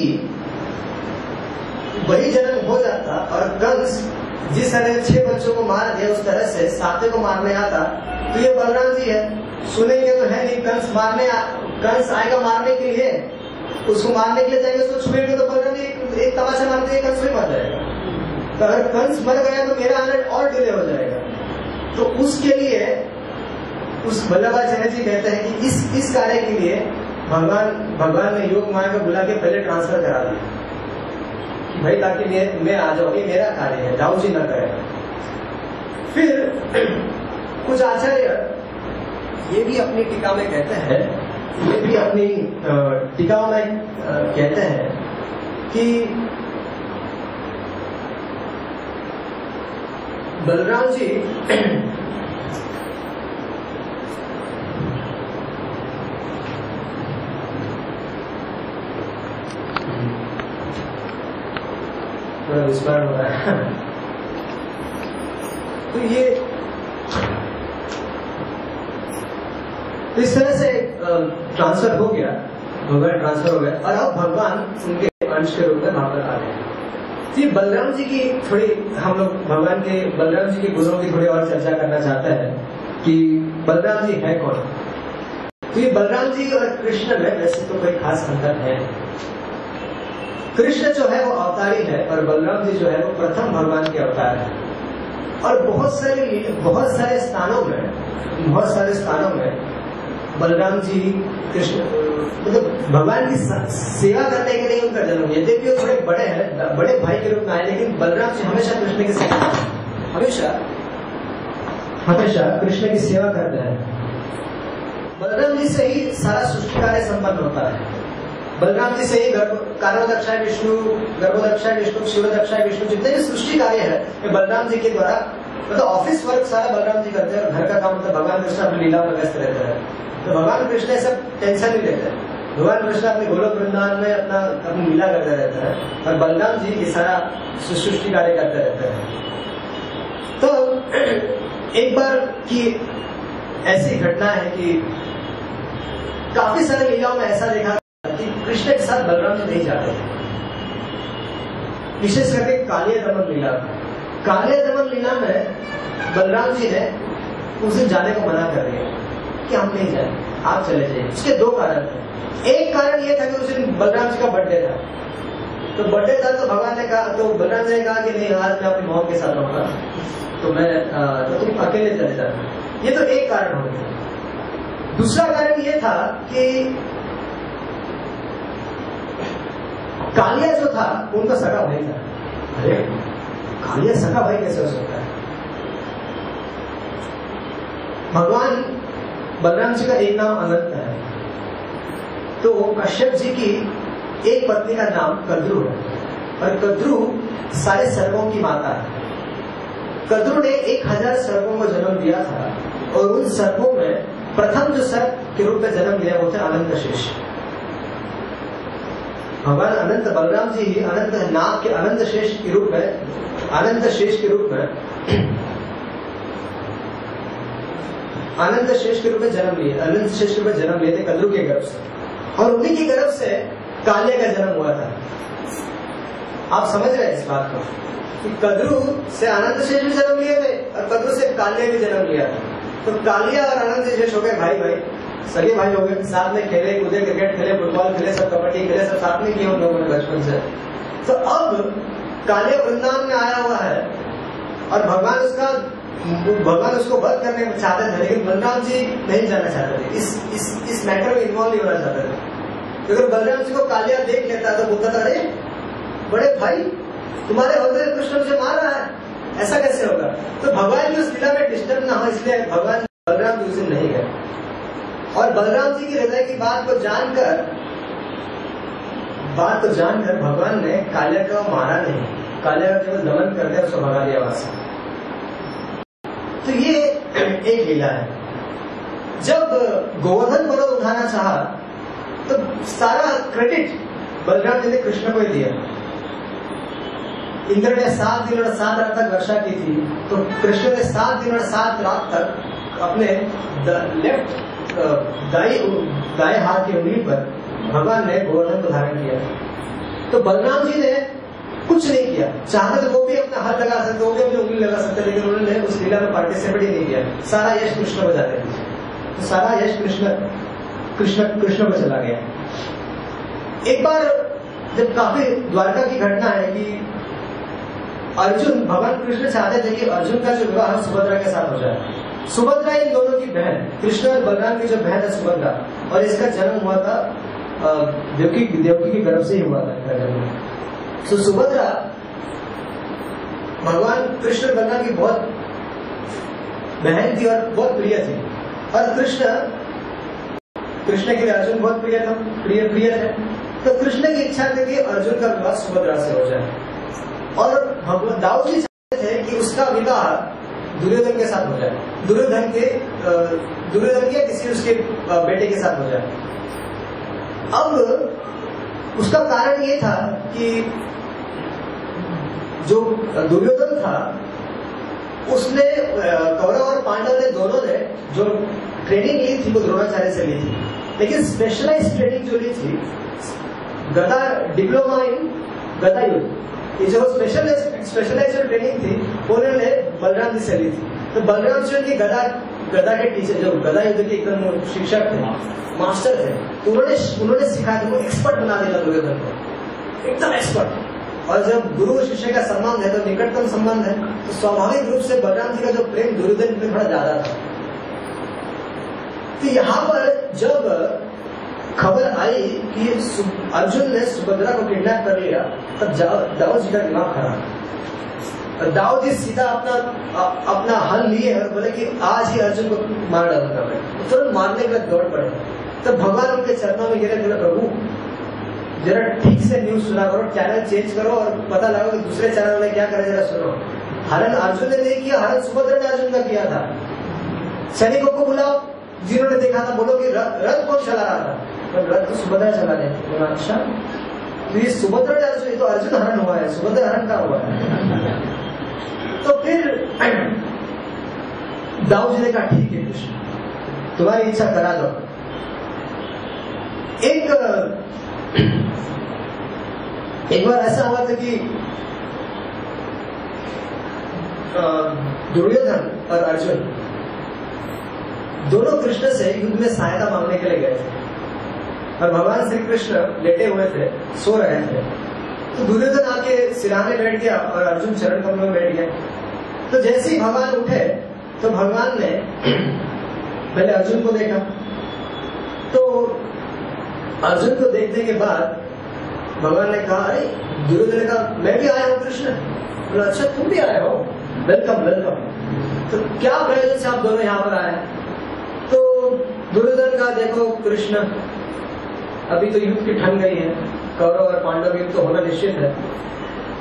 वही जन्म हो जाता और कंस जिस तरह छह बच्चों को मार दिया, उस तरह से सातवें को मारने आता तो ये बलराम जी है। सुनेंगे तो है नहीं कंस मारने कंस आएगा मारने के लिए। उसको मारने के लिए जाएँगे, उसको छुएँगे तो बलराम जी एक तमाशा मारते कंस भी मर जाएगा। अगर कंस मर गया तो मेरा आना और डिले हो जाएगा। तो उसके लिए, उस वल्लभाचार्य जी कहते हैं कि इस इस कार्य के लिए भगवान भगवान ने योग माया को बुला के पहले ट्रांसफ़र करा दिया। भाई ताकि मैं मैं आ जाऊँ, ये मेरा कार्य है दाऊ जी न करे। फिर कुछ आचार्य ये भी अपनी टीका में कहते हैं, ये भी अपनी टीका में कहते हैं कि बलराम जी, थोड़ा विस्मरण हो रहा है। तो ये इस तरह से ट्रांसफ़र हो गया, भगवान ट्रांसफ़र हो गया, और अब भगवान उनके अंश के रूप में वहाँ पर आ गए जी, बलराम जी की थोड़ी, हम लोग भगवान के, बलराम जी के गुणों की थोड़ी और चर्चा करना चाहते हैं कि बलराम जी है कौन? तो ये बलराम जी और कृष्ण में वैसे तो कोई खास अंतर है कृष्ण जो है वो अवतारी है और बलराम जी जो है वो प्रथम भगवान के अवतार है। और बहुत सारे बहुत सारे स्थानों में, बहुत सारे स्थानों में बलराम जी, कृष्ण मतलब भगवान की सेवा करने के लिए उनका जन्म यद्यपि वो थोड़े बड़े हैं, बड़े भाई के रूप में आए, लेकिन बलराम जी हमेशा कृष्ण की सेवा हमेशा। हमेशा कृष्ण की सेवा करते हैं। बलराम जी से ही सारा सृष्टि कार्य संपन्न होता है। बलराम जी से ही गर्भ कारोदक्षा विष्णु गर्भोदक्षा विष्णु शिवदक्षा विष्णु, जितने भी सृष्टि कार्य है बलराम जी के द्वारा मतलब ऑफ़िस वर्क सारा बलराम जी करते हैं और घर का काम मतलब भगवान कृष्ण अपनी लीला में व्यस्त रहते हैं। तो भगवान कृष्ण सब टेंशन नहीं लेते हैं। भगवान कृष्ण अपने गोलोक वृंदावन में अपना अपनी लीला करते रहते हैं और बलराम जी ये सारा सृष्टि कार्य करते रहते हैं। तो एक बार की ऐसी घटना है कि काफ़ी सारे लीलाओं में ऐसा देखा कि कृष्ण के साथ बलराम जी नहीं जाते विशेष करके कालिया दमन लीला। कालिया दमन लीला में बलराम जी ने उस जाने को मना कर दिया कि हम नहीं जाए, आप चले जाइए। उसके दो कारण थे। एक कारण ये था कि उस दिन बलराम जी का बर्थडे था। तो बर्थडे था तो भगवान ने कहा तो बलराम जी ने कहा कि नहीं, आज मैं अपनी मॉम के साथ रहूँगा। तो मैं तो तुम अकेले चले जाना। ये तो एक कारण हो गया। दूसरा कारण ये था कि कालिया जो था, उनका सगा भाई था। अरे कालिया सगा भाई कैसे हो सकता है? भगवान बलराम जी का एक नाम अनंत है। तो कश्यप जी की एक पत्नी का नाम कद्रु है। और कद्रु सारे सर्वों की माता है। कद्रु ने एक हज़ार सर्वों को जन्म दिया था, और उन सर्वों में प्रथम जो सर्प के रूप में जन्म लिया वो थे अनंत शेष। भगवान अनंत बलराम जी ही अनंत नाग के अनंत शेष के रूप में, अनंत शेष के रूप में, अनंत शेष के रूप में जन्म लिए, अनंत शेष के रूप में जन्म लिए थे कद्रु के गर्भ से। और उन्हीं के गर्भ से काले का जन्म हुआ था। आप समझ रहे हैं इस बात को? कि कद्रु से अनंत शेष भी जन्म लिए थे और कद्रु से काले भी जन्म लिया था। तो कालिया और अनंत शेष हो गए भाई भाई सगे भाई हो साथ में खेले, कूदे, क्रिकेट खेले, फुटबॉल खेले, सब कबड्डी खेले, सब साथ में किए उन लोगों ने बचपन से। तो अब काले वृंदावन में आया हुआ है और भगवान उसका, भगवान उसको वध करने में चाहते थे, लेकिन बलराम जी नहीं जाना चाहते थे। इस इस इस मैटर में इन्वॉल्व नहीं होना चाहते थे। अगर बलराम जी को कालिया देख लेता तो बोलता था, अरे, बड़े भाई, तुम्हारे होते कृष्ण से मार रहा है। ऐसा कैसे होगा? तो भगवान जी उस लीला में डिस्टर्ब ना हो, इसलिए भगवान बलराम जी उस नहीं गए। और बलराम जी की हृदय की बात को जानकर, बात को जानकर भगवान ने कालिया को मारा नहीं, कालिया का केवल दमन कर दिया उसको भगा दिया वहाँ से। तो ये एक लीला है। जब गोवर्धन पर्वत उठाना चाहा तो सारा क्रेडिट बलराम जी ने कृष्ण को ही दिया। इंद्र ने सात दिन और सात रात तक वर्षा की थी तो कृष्ण ने सात दिन और सात रात तक अपने लेफ़्ट दाई दाएँ हाथ की उंगली पर भगवान ने गोवर्धन को धारण किया। तो बलराम जी ने कुछ नहीं किया। चाहते तो वो भी अपना हाथ लगा सकते, वो भी अपनी उंगली लगा सकते, लेकिन उन्होंने उस लीला में पार्टिसिपेट ही नहीं किया। सारा यश कृष्ण को जाते तो सारा यश कृष्ण कृष्ण कृष्ण को चला गया। एक बार जब काफ़ी द्वारका की घटना है कि अर्जुन, भगवान कृष्ण चाहते थे कि अर्जुन का जो विवाह सुभद्रा के साथ हो जाए। सुभद्रा इन दोनों की बहन, कृष्ण और बलराम की जो बहन है सुभद्रा और इसका जन्म हुआ था देवकी देवकी के गर्भ से ही हुआ था जन्म। तो सुभद्रा भगवान कृष्ण बलराम की बहुत बहन थी और बहुत प्रिय थी। और कृष्ण कृष्ण के लिए अर्जुन बहुत प्रिय था, प्रिय प्रिय थे तो कृष्ण की इच्छा थी कि अर्जुन का विवाह सुभद्रा से हो जाए। और भगवान दाऊद जी चाहते थे कि उसका विवाह दुर्योधन के साथ हो जाए। दुर्योधन के दुर्योधन के किसी उसके बेटे के साथ हो जाए। अब उसका कारण ये था कि जो दुर्योधन था, उसने कौरव और पांडव ने दोनों ने जो ट्रेनिंग ली थी, वो द्रोणाचार्य से ली थी। लेकिन स्पेशलाइज ट्रेनिंग जो ली थी, गदा डिप्लोमा इन गदा युद्ध। ये जो स्पेशल स्पेशलाइज जो ट्रेनिंग थी वो उन्होंने बलराम जी से ली थी। तो बलराम जी की गदा गदा के टीचर, जो गदा युद्ध के एकदम शिक्षक थे, मास्टर थे, उन्होंने उन्होंने सिखाया था एक्सपर्ट बना दिया दुर्योधन को एकदम एक्सपर्ट और जब गुरु शिष्य का संबंध है तो निकटतम संबंध है तो स्वाभाविक रूप से बलराम जी का जो प्रेम दुर्योधन में थोड़ा ज़्यादा था। तो यहाँ पर जब खबर आई कि अर्जुन ने सुभद्रा को किडनैप कर लिया, तब दाऊ जी का दिमाग खराब। और जी सीधा अपना अपना हल लिए और बोले कि आज ही अर्जुन को मार डालूँगा मैं। तो मारने के दौड़ पड़े। तो भगवान उनके चरणों में गिरे, बोले, प्रभु, जरा ठीक से न्यूज़ सुना करो चैनल चेंज करो और पता लगा कि दूसरे चैनल में क्या करे, जरा सुनो। हरण अर्जुन ने नहीं किया, हरण सुभद्रा ने अर्जुन का किया था। सैनिकों को बुलाओ, जिन्होंने देखा था, बोलो कि रथ कौन चला रहा था? सुभद्रा चला रहे अच्छा तो ये सुभद्रा अर्जुन तो अर्जुन हरण हुआ है, सुभद्रा हरण का हुआ है? तो फिर दाऊ जी ने कहा, ठीक है, कृष्ण, तुम्हारी इच्छा करा दो। एक एक बार ऐसा हुआ था कि दुर्योधन और अर्जुन दोनों कृष्ण से युद्ध में सहायता मांगने के लिए गए थे। और भगवान श्री कृष्ण लेटे हुए थे, सो रहे थे। तो दुर्योधन आके सिराने बैठ गया और अर्जुन चरण कमलों में बैठ गया। तो जैसे ही भगवान उठे तो भगवान ने पहले अर्जुन को देखा। तो अर्जुन को देखने के बाद भगवान ने कहा, अरे, दुर्योधन कहा, मैं भी आया हूँ कृष्ण। बोला अच्छा तुम भी आए हो? वेलकम वेलकम तो क्या प्रयोजन से आप दोनों यहाँ पर आए? तो दुर्योधन का देखो, कृष्ण अभी तो युद्ध की ठन गई है। कौरव और पांडव युद्ध तो होना निश्चित है।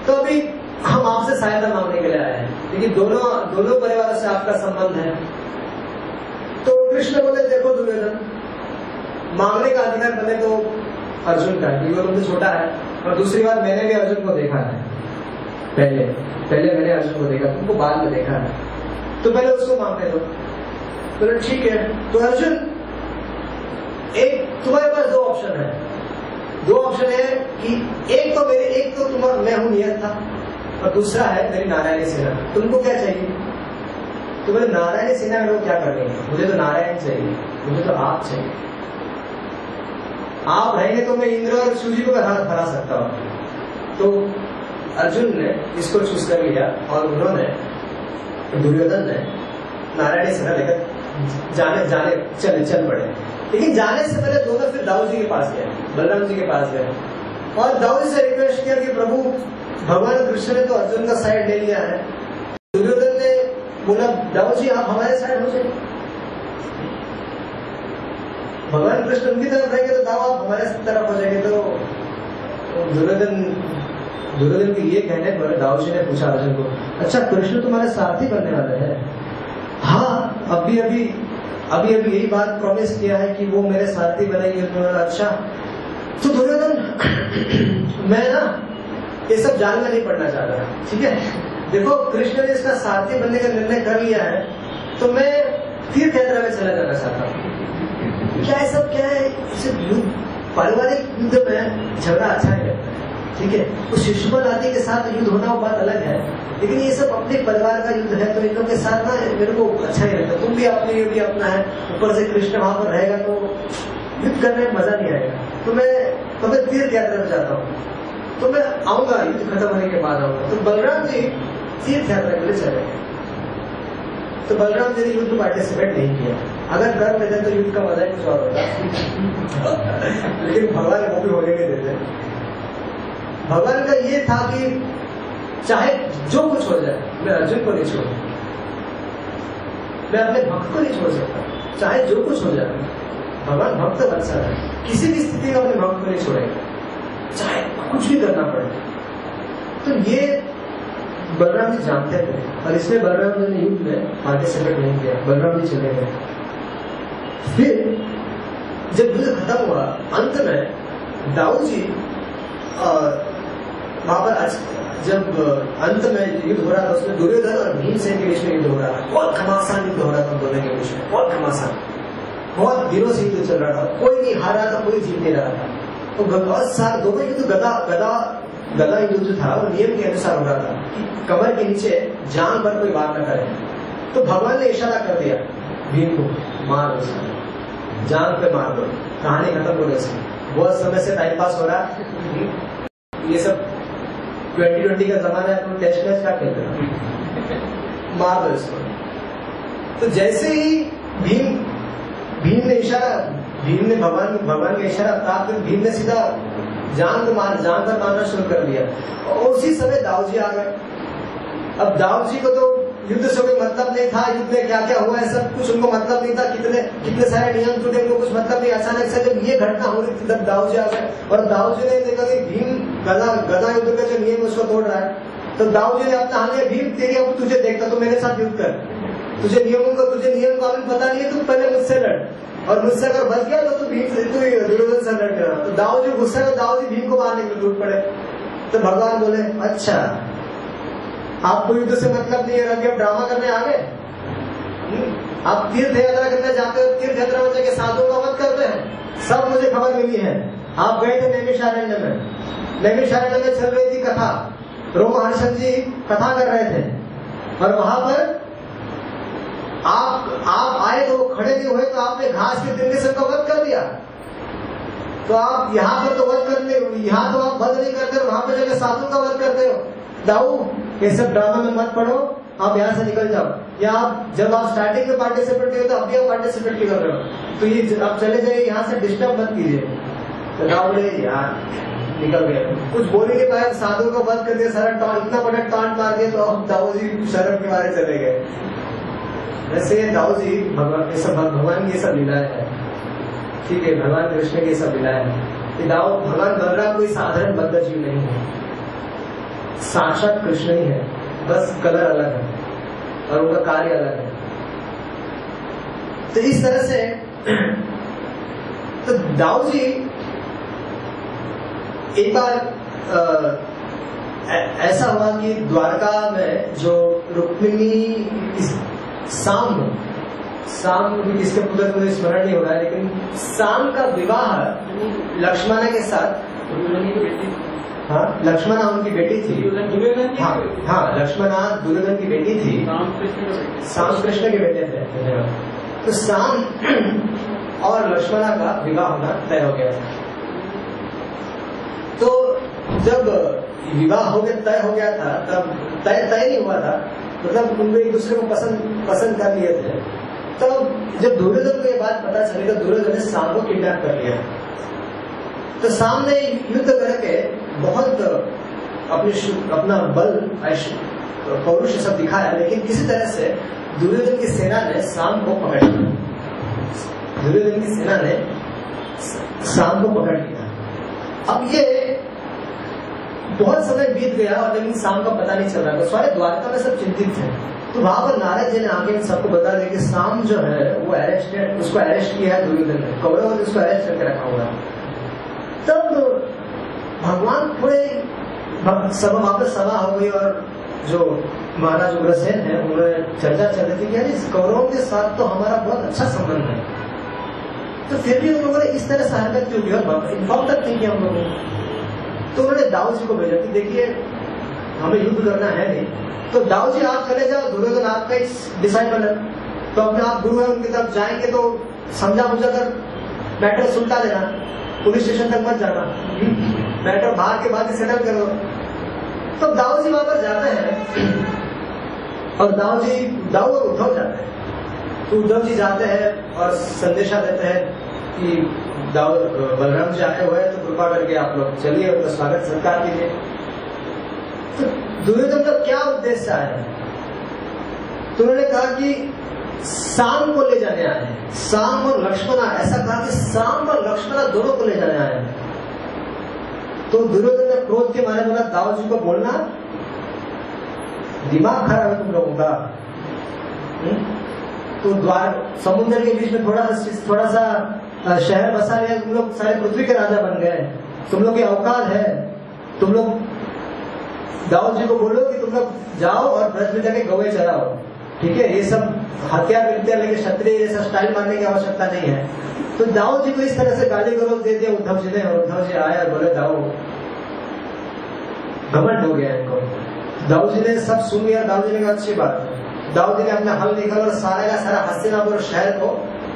तो अभी हम आपसे सहायता मांगने के लिए आए हैं। क्योंकि दोनों दोनों परिवारों से आपका संबंध है। तो कृष्ण बोले, देखो दुर्योधन, मांगने का अधिकार पहले तो अर्जुन का क्योंकि वो तुमसे छोटा है, और दूसरी बात मैंने भी अर्जुन को देखा है। पहले पहले मैंने अर्जुन को देखा, तुमको बाद में देखा है। तो पहले उसको मांगने दो। बोले, ठीक है। तो अर्जुन एक तुम्हारे पास दो ऑप्शन है। दो ऑप्शन है कि एक तो मेरे, एक तो तुम्हारा, मैं हूँ नियत था, और दूसरा है मेरी नारायणी सेना। तुमको क्या चाहिए? तो बोले नारायणी सेना में लोग क्या कर हैं? मुझे तो नारायण चाहिए, मुझे तो आप चाहिए। आप रहेंगे तो मैं इंद्र और सूजी को हरा सकता हूँ। तो अर्जुन ने इसको चूज़ कर लिया, और उन्होंने दुर्योधन ने नारायणी सेना लेकर जाने जाने, चले, चल पड़े। लेकिन जाने से पहले दोनों फिर दाऊ जी के पास गए, बलराम जी के पास गए। और दाऊ जी से रिक्वेस्ट किया कि प्रभु, भगवान कृष्ण ने तो अर्जुन का साइड ले लिया है। दुर्योधन ने बोला दाऊ जी आप हमारे साइड हो जाए भगवान कृष्ण उनकी तरफ़ रहेंगे तो दाऊ आप हमारे तरफ़ हो जाएँगे। तो दुर्योधन दुर्योधन के ये कहने पर दाऊ जी ने पूछा अर्जुन को अच्छा कृष्ण तुम्हारे साथ ही बनने वाले हैं। हाँ अभी अभी अभी अभी यही बात प्रॉमिस किया है कि वो मेरे साथी बनेंगे तो अच्छा। तो दुर्योधन मैं ना ये सब जानना नहीं पड़ना चाह रहा, ठीक है? देखो, कृष्ण ने इसका साथी बनने का निर्णय कर लिया है तो मैं तीर्थ यात्रा में चला जाना चाहता हूँ। क्या सब, क्या है पारिवारिक युद्ध में झगड़ा अच्छा है? ठीक है? तो शिशुपाल आदि के साथ युद्ध होना वो बात अलग है। लेकिन ये सब अपने परिवार का युद्ध है तो इन के साथ ना मेरे को अच्छा ही लगता। तुम भी अपने, ये भी अपना है। ऊपर से कृष्ण वहाँ पर रहेगा तो युद्ध करने में मज़ा नहीं आएगा। तो मैं तो मैं तीर्थ यात्रा में जाता हूँ। तो मैं आऊँगा, युद्ध खत्म होने के बाद आऊँगा। तो बलराम जी तीर्थ यात्रा के लिए चले तो बलराम जी ने युद्ध पार्टिसिपेट नहीं किया। अगर कर लेते तो युद्ध का मज़ा ही कुछ और होता। लेकिन भगवान वो होने के देते। भगवान का ये था कि चाहे जो कुछ हो जाए, मैं अर्जुन को नहीं छोड़ मैं अपने भक्त को नहीं छोड़ सकता। चाहे जो कुछ हो जाए, भगवान भक्त वत्सल है। किसी भी स्थिति में अपने भक्त को नहीं छोड़ेगा। चाहे कुछ भी करना पड़े। तो ये बलराम जी जानते थे। और इसमें बलराम जी ने युद्ध में पार्टिसिपेट नहीं किया। बलराम जी चले गए। फिर जब युद्ध खत्म हुआ, अंत में दाऊ जी वहाँ पर जब अंत में युद्ध हो रहा था, उसमें दुर्योधन और भीमसेन के बीच में युद्ध हो रहा था। बहुत घमासान युद्ध हो रहा था दोनों के बीच में। बहुत घमासान। बहुत दिनों से युद्ध चल रहा था। कोई नहीं हारा था, कोई जीत नहीं रहा था। तो बहुत सारे दोनों युद्ध, गदा गदा गदा युद्ध जो था वो नियम के अनुसार हो रहा था कि कमर के नीचे जान पर कोई बात न करे। तो भगवान ने इशारा कर दिया, भीम को मार दो जान पे मार दो। कहानी खत्म हो गई बहुत समय से टाइम पास हो रहा ये सब ट्वेंटी ट्वेंटी का जमाना है तो टेस्ट मैच क्या खेलते रहे मार दो इसको तो जैसे ही भीम भीम ने इशारा, भीम ने भगवान भगवान का इशारा प्राप्त भीम ने सीधा जान को मार, जान का मारना शुरू कर दिया। और उसी समय दाऊ जी आ गए। अब दाऊ जी को तो युद्ध से कोई मतलब नहीं था, युद्ध में क्या क्या हुआ है, सब कुछ उनको मतलब नहीं था, कितने कितने सारे नियम टूटे उनको कुछ मतलब नहीं अचानक से जब ये घटना हो रही थी, तब दाऊद जी आ गए। और दाऊद जी ने देखा कि भीम गदा गदा युद्ध का जो नियम उसको तोड़ रहा है। तो दाऊद जी ने अपना हाथ भीम, तेरी अब तुझे देखता तो मेरे साथ युद्ध कर। तुझे नियमों का, तुझे नियम कानून पता नहीं है, तू पहले मुझसे लड़। और मुझसे अगर बच गया तो भीम से, तू दुर्योधन से लड़ गया तो दाऊद जी गुस्सा दाऊद जी भीम को मारने के टूट पड़े। तो भगवान बोले अच्छा आपको युद्ध से मतलब नहीं है अब ड्रामा करने आ गए। हम्म? आप तीर्थ यात्रा करने जाते हो तीर्थ यात्रा में जाके साधुओं का मत करते हैं। सब मुझे खबर मिली है। आप गए थे नैमिषारण्य में। नैमिषारण्य में चल रही थी कथा। रोमहर्षण जी कथा कर रहे थे। और वहाँ पर आप आप आए तो खड़े नहीं हुए तो आपने घास के दिन सबका वध कर दिया। तो आप यहाँ पर तो वध करते हो, यहाँ तो आप वध नहीं करते वहाँ पर जाकर साधु का वध करते हो। दाऊ ये सब ड्रामा में मत पढ़ो, आप यहाँ से निकल जाओ। या आप, जब आप स्टार्टिंग में पार्टिसिपेट किए तो अभी आप पार्टिसिपेट नहीं कर रहे हो। तो ये आप चले जाइए, यहाँ से डिस्टर्ब मत कीजिए। तो बोले यार, निकल गए कुछ बोलने के बाद साधु को बंद कर दिया, सारा टॉन, इतना बड़ा टॉन्ट मार दिया तो अब दाऊ जी शर्म के बारे चले गए। वैसे दाऊ जी भगवान ये सब, भगवान की सब लीलाएँ है। ठीक है, भगवान कृष्ण की सब लीलाएँ है। दाऊ, भगवान बलराम कोई साधारण बद्ध जीव नहीं है। साक्षात कृष्ण ही है। बस कलर अलग है और उनका कार्य अलग है। तो इस तरह से तो दाऊ जी एक बार ऐसा हुआ कि द्वारका में जो रुक्मिणी शाम शाम किसके पुत्र मुझे स्मरण नहीं हो रहा है, लेकिन शाम का विवाह लक्ष्मणा के साथ हाँ लक्ष्मणा उनकी बेटी थी। हाँ हाँ लक्ष्मणा दुर्योधन की बेटी थी। शाम कृष्ण के बेटे थे। तो शाम और लक्ष्मणा का विवाह होना तय हो गया। था तो जब विवाह हो गया तय हो गया था तब तय तय नहीं हुआ था। मतलब उनको एक दूसरे को पसंद पसंद कर लिए थे। तब जब दुर्योधन को ये बात पता चली तो दुर्योधन ने शाम को किडनैप कर लिया। तो सामने युद्ध करके बहुत अपने अपना बल पौरुष सब दिखाया, लेकिन किसी तरह से दुर्योधन की सेना ने शाम को पकड़ लिया। दुर्योधन की सेना ने शाम को पकड़ लिया। अब ये बहुत समय बीत गया और लेकिन शाम का पता नहीं चल रहा था सारे द्वारका में सब चिंतित थे। तो वहाँ पर नारद जी ने आके सबको बता दिया कि शाम जो है, वो अरेस्ट उसको अरेस्ट किया है दुर्योधन ने। कौरव ने उसको अरेस्ट करके रखा हुआ तब भगवान पूरे सब वहाँ पर सभा हो गई और जो महाराज उग्रसेन है उन्होंने चर्चा चल रही थी कि इस कौरवों के साथ तो हमारा बहुत अच्छा संबंध है। तो फिर भी उन लोगों ने इस तरह से हरकत क्यों की और इन्फॉर्म तक नहीं किया हम लोगों तो उन्होंने दाऊ जी को भेजा कि देखिए, हमें युद्ध करना है नहीं। तो दाऊ जी, आप चले जाओ, दुर्योधन आपका डिसाइबल है। तो अपने आप गुरु है, उनकी तरफ़ जाएँगे तो समझा बुझा कर मैटर सुलटा देना पुलिस स्टेशन तक मत जाना। मैटर बाहर के बाद सेटल करो। तो दाऊ जी वहाँ पर जाते हैं और दाऊ जी दाऊ और उद्धव जाते हैं। तो उद्धव जी जाते हैं और संदेशा देते हैं कि दाऊ बलराम जी आए हुए हैं तो कृपा करके आप लोग चलिए उनका स्वागत, सत्कार कीजिए। तो दुर्योधन का क्या उद्देश्य है तो उन्होंने कहा कि शाम को ले जाने आए हैं। शाम और लक्ष्मणा, ऐसा कहा कि शाम और लक्ष्मणा दोनों को ले जाने आए हैं। तो दुर्योधन ने क्रोध के मारे बोला दाऊ जी को बोलना दिमाग खराब है तुम लोगों का। हम्म? तो द्वार, समुद्र के बीच में थोड़ा सा थोड़ा सा शहर बसा लिया, तुम लोग सारे पृथ्वी के राजा बन गए। तुम लोग की अवकाश है। तुम लोग, दाऊद जी को बोलो कि तुम लोग जाओ और ब्रज में जाके गवे चलाओ ठीक है? ये सब हथियार विद्या लेके क्षत्रिय जैसा स्टाइल मारने की आवश्यकता नहीं है। तो दाऊ जी को इस तरह से गाली गलौज दे दिया उद्धव जी ने उद्धव जी आया बोले दाऊ घमंड हो गया इनको। दाऊ जी ने सब सुन लिया दाऊ जी ने कहा, अच्छी बात दाऊ जी ने अपना हल निकाला और सारा का सारा हस्तिनापुर शहर को,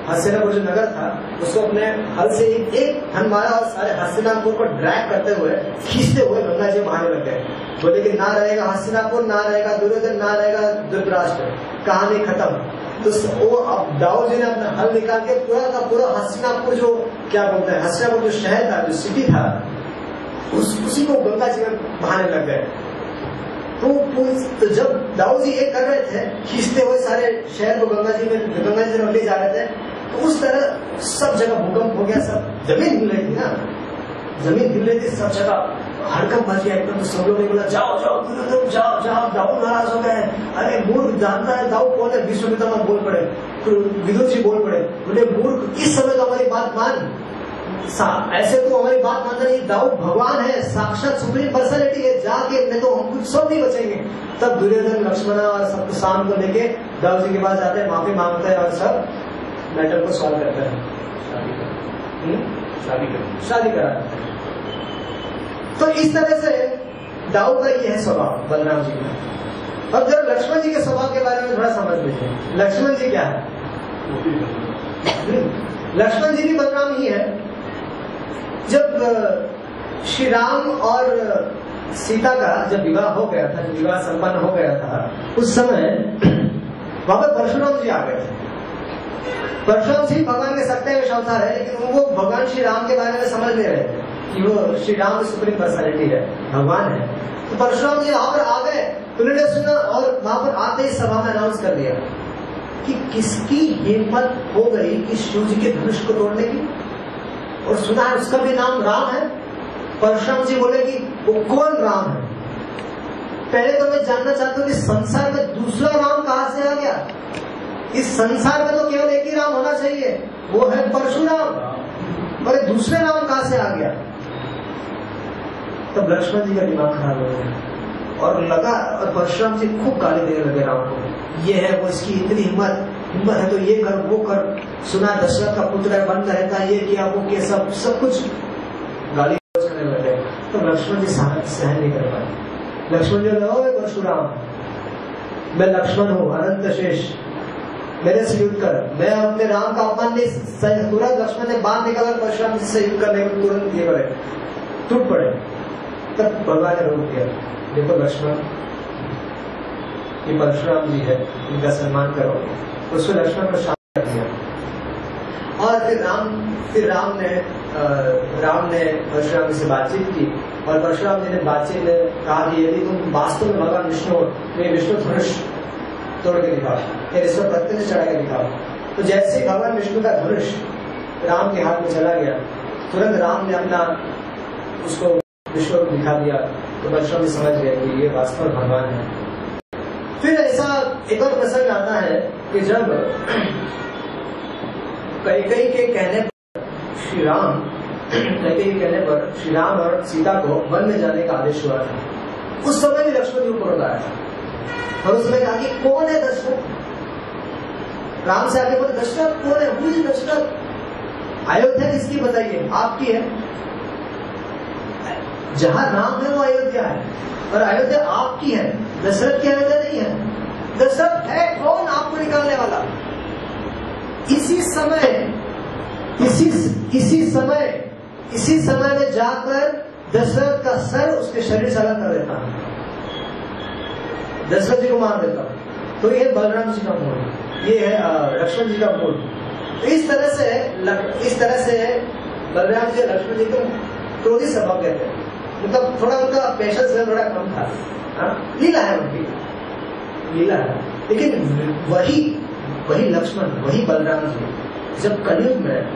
हस्तिनापुर जो नगर था, उसको अपने हल से एक एक हन मारा और सारे हस्तिनापुर को ड्रैग करते हुए, खींचते हुए गंगा जी बहाने लग गए। बोले कि ना रहेगा हस्तिनापुर, ना रहेगा दुर्योधन, ना रहेगा धृतराष्ट्र। कहानी खत्म। तो वो अब दाऊ जी ने अपना हल निकाल के पूरा का पूरा हस्तिनापुर जो क्या बोलते हैं हस्तिनापुर जो शहर था जो सिटी था उस उसी को गंगा जी में बहाने लग गए। तो, तो जब दाऊ जी ये कर रहे थे खींचते हुए सारे शहर को गंगा जी में गंगा जी में ले जा रहे थे तो उस तरह सब जगह भूकंप हो गया सब ज़मीन हिल रही थी ना। ज़मीन हिल रही थी सब जगह हड़कम मच गया एकदम तो सब लोग ने बोला जाओ जाओ जाओ जाओ जाओ दाऊ नाराज़ हो गए। अरे मूर्ख जानता है दाऊ कौन है? विश्व में बोल पड़े तो विदुर जी बोल पड़े बोले मूर्ख इस समय तो हमारी बात मान। ऐसे तो हमारी बात मानना नहीं दाऊ भगवान है साक्षात सुप्रीम पर्सनैलिटी है जाके नहीं तो हम कुछ सब नहीं बचेंगे। तब दुर्योधन लक्ष्मण और सबको शाम को लेके दाऊ जी के पास जाते हैं माफ़ी मांगते हैं और सब मैटर को सॉल्व करते हैं। हम्म? शादी कर। शादी करा। तो इस तरह से दाऊ का ये है स्वभाव, बलराम जी का। अब जरा लक्ष्मण जी के स्वभाव के बारे में थोड़ा समझ लीजिए। लक्ष्मण जी क्या है? लक्ष्मण जी भी बलराम ही है। जब श्री राम और सीता का जब विवाह हो गया था विवाह संपन्न हो गया था, उस समय वहाँ पर परशुराम जी आ गए थे। परशुराम जी भगवान के सत्य में अवतार है लेकिन वो भगवान श्री राम के बारे में समझ नहीं रहे थे। कि वो श्री राम सुप्रीम पर्सनैलिटी है, भगवान है। तो परशुराम जी वहाँ पर आ गए उन्होंने सुना, और वहाँ पर आते ही सभा में अनाउंस कर दिया कि किसकी हिम्मत हो गई कि शिव जी के धनुष को तोड़ने की? और सुना है उसका भी नाम राम है। परशुराम जी बोले कि वो कौन राम है? पहले तो मैं जानना चाहता हूँ कि संसार में दूसरा राम कहाँ से आ गया? इस संसार में तो केवल एक ही राम होना चाहिए, वो है परशुराम। और दूसरे राम कहाँ से आ गया? तब लक्ष्मण जी का दिमाग खराब हो गया। और लगा और परशुराम जी खूब गाली देने लगे राम को। ये है वो, इसकी इतनी हिम्मत हिम्मत है तो ये कर, वो कर। सुना दशरथ का पुत्र है, बंद रहता है ये किया वो किया सब सब कुछ गाली करने लगे तो लक्ष्मण जी सहन नहीं कर पाए। लक्ष्मण जी बोले परशुराम, मैं लक्ष्मण हूँ, अनंत शेष। मेरे से युद्ध कर। मैं अपने राम का अपमान नहीं तुरंत लक्ष्मण ने बाहर निकाला परशुराम जी से युद्ध करने को तुरंत ये करे टूट पड़े। तब भगवान ने रोक दिया। देखो लक्ष्मण, ये परशुराम जी है, इनका सम्मान करो। उसको लक्ष्मण को शांत कर दिया। और फिर राम फिर राम ने राम ने परशुराम से बातचीत की। और परशुराम जी ने बातचीत में कहा कि यदि तुम वास्तव में भगवान विष्णु तो विष्णु धनुष तोड़ के दिखाओ, या विष्णु प्रत्यक्ष चढ़ा के दिखाओ। तो जैसे भगवान विष्णु का धनुष राम के हाथ में चला गया, तुरंत राम ने अपना उसको विश्व को दिखा दिया तो बच्चों परशुराम समझ गए कि ये वास्तव भगवान है। फिर ऐसा एक और प्रसंग आता है कि जब कई कई के कहने पर श्री राम कई कई कहने पर श्री राम और सीता को वन में जाने का आदेश हुआ था। उस समय भी लक्ष्मण जी ऊपर आया था। और उसमें कहा कि कौन है दशरथ? राम से आगे बोले, दशरथ, कौन है? हुई दशरथ? अयोध्या किसकी बताइए? आपकी है? जहाँ राम है वो अयोध्या है। और अयोध्या आपकी है दशरथ की अयोध्या नहीं है। दशरथ है कौन आपको निकालने वाला? इसी समय, इसी इसी समय इसी समय में जाकर दशरथ का सर उसके शरीर से अलग कर देता है। दशरथ जी को मार देता तो ये बलराम जी का मूल, ये है लक्ष्मण जी का मूल। तो इस तरह से इस तरह से बलराम जी लक्ष्मण जी को क्रोधी स्वभाव कहते हैं। मतलब थोड़ा उनका पेशेंस है, थोड़ा कम था। हाँ? लीला है उनकी। लीला है। लेकिन वही वही लक्ष्मण, वही बलराम जी, जब कलयुग में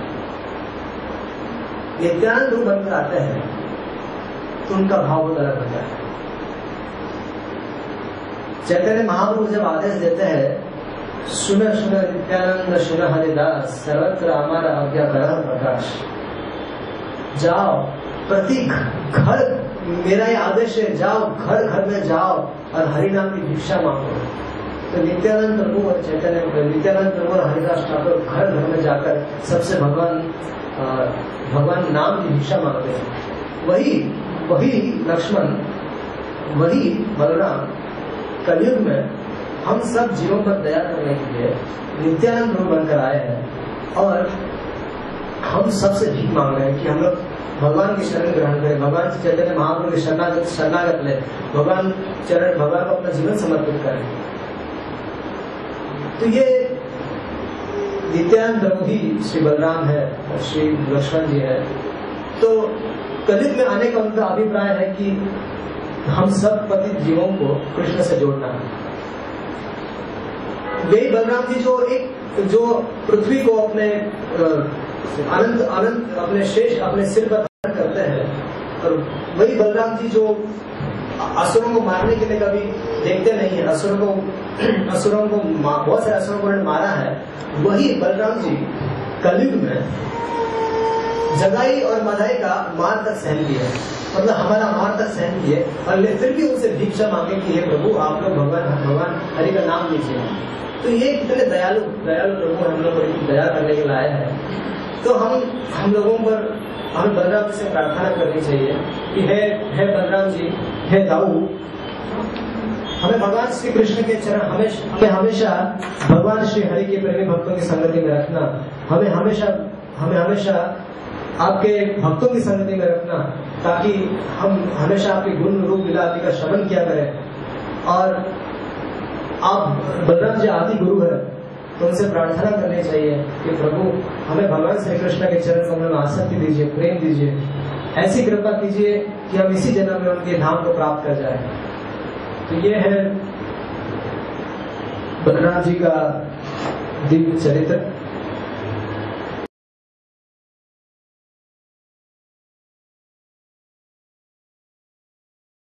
नित्यानंद रूप बनकर आते हैं तो उनका भाव बहुत अलग होता है। चैतन्य महाप्रभु जब आदेश देते हैं, सुन सुन, नित्यानंद, सुन हरिदास, सर्वत्र हमारा आज्ञा कर प्रकाश। जाओ प्रति घर, मेरा ये आदेश है, जाओ, घर घर में जाओ, और हरि नाम की भिक्षा मांगो। तो नित्यानंद प्रभु और चैतन्य नित्यानंद प्रभु और हरिदास ठाकुर घर घर में जाकर सबसे भगवान भगवान नाम की भिक्षा मांगते हैं। वही वही लक्ष्मण, वही बलराम, कलयुग में हम सब जीवों पर दया करने के लिए नित्यानंद प्रभु बनकर आए हैं और हम सबसे भीख मांग रहे हैं कि हम लोग भगवान की शरण ग्रहण करें, भगवान से चैतन्य महाप्रभु की शरणागत शरणागत ले भगवान चरण भगवान को अपना जीवन समर्पित करें। तो ये नित्यानंद प्रभु ही श्री बलराम है और श्री लक्ष्मण जी है। तो कलित में आने का उनका अभिप्राय है कि हम सब पतित जीवों को कृष्ण से जोड़ना है। वही बलराम जी जो एक जो पृथ्वी को अपने अनंत अनंत अपने शेष, अपने सिर पर करते हैं। और वही बलराम जी जो असुरों को मारने के लिए कभी देखते नहीं है, असुरों को असुरों को बहुत सारे असुरों को मारा है, वही बलराम जी कलयुग में जगाई और मदाई का मार तक सहन किया मतलब हमारा मार तक सहन किए और फिर भी उनसे भिक्षा मांगे कि, हे प्रभु, आप लोग भगवान भगवान, हरि का नाम लीजिए। तो ये कितने दयालु दयालु प्रभु हम लोग दया करने के लाए हैं। तो हम हम लोगों पर, हमें बलराम से प्रार्थना करनी चाहिए कि हे हे बलराम जी, हे दाऊ। हमें भगवान श्री कृष्ण के चरण, हमेशा, हमें हमेशा भगवान श्री हरि के प्रेमी भक्तों की संगति में रखना। हमें हमेशा हमें हमेशा आपके भक्तों की संगति में रखना, ताकि हम हमेशा आपके गुण, रूप लीला आदि का श्रवण किया करें। और आप, बलराम जी, आदि गुरु है। तो उनसे प्रार्थना करनी चाहिए कि प्रभु, हमें भगवान श्री कृष्ण के चरण कमल में आसक्ति दीजिए, प्रेम दीजिए। ऐसी कृपा कीजिए कि हम इसी जन्म में उनके धाम को प्राप्त कर जाए। तो ये है बलराम जी का दिव्य चरित्र।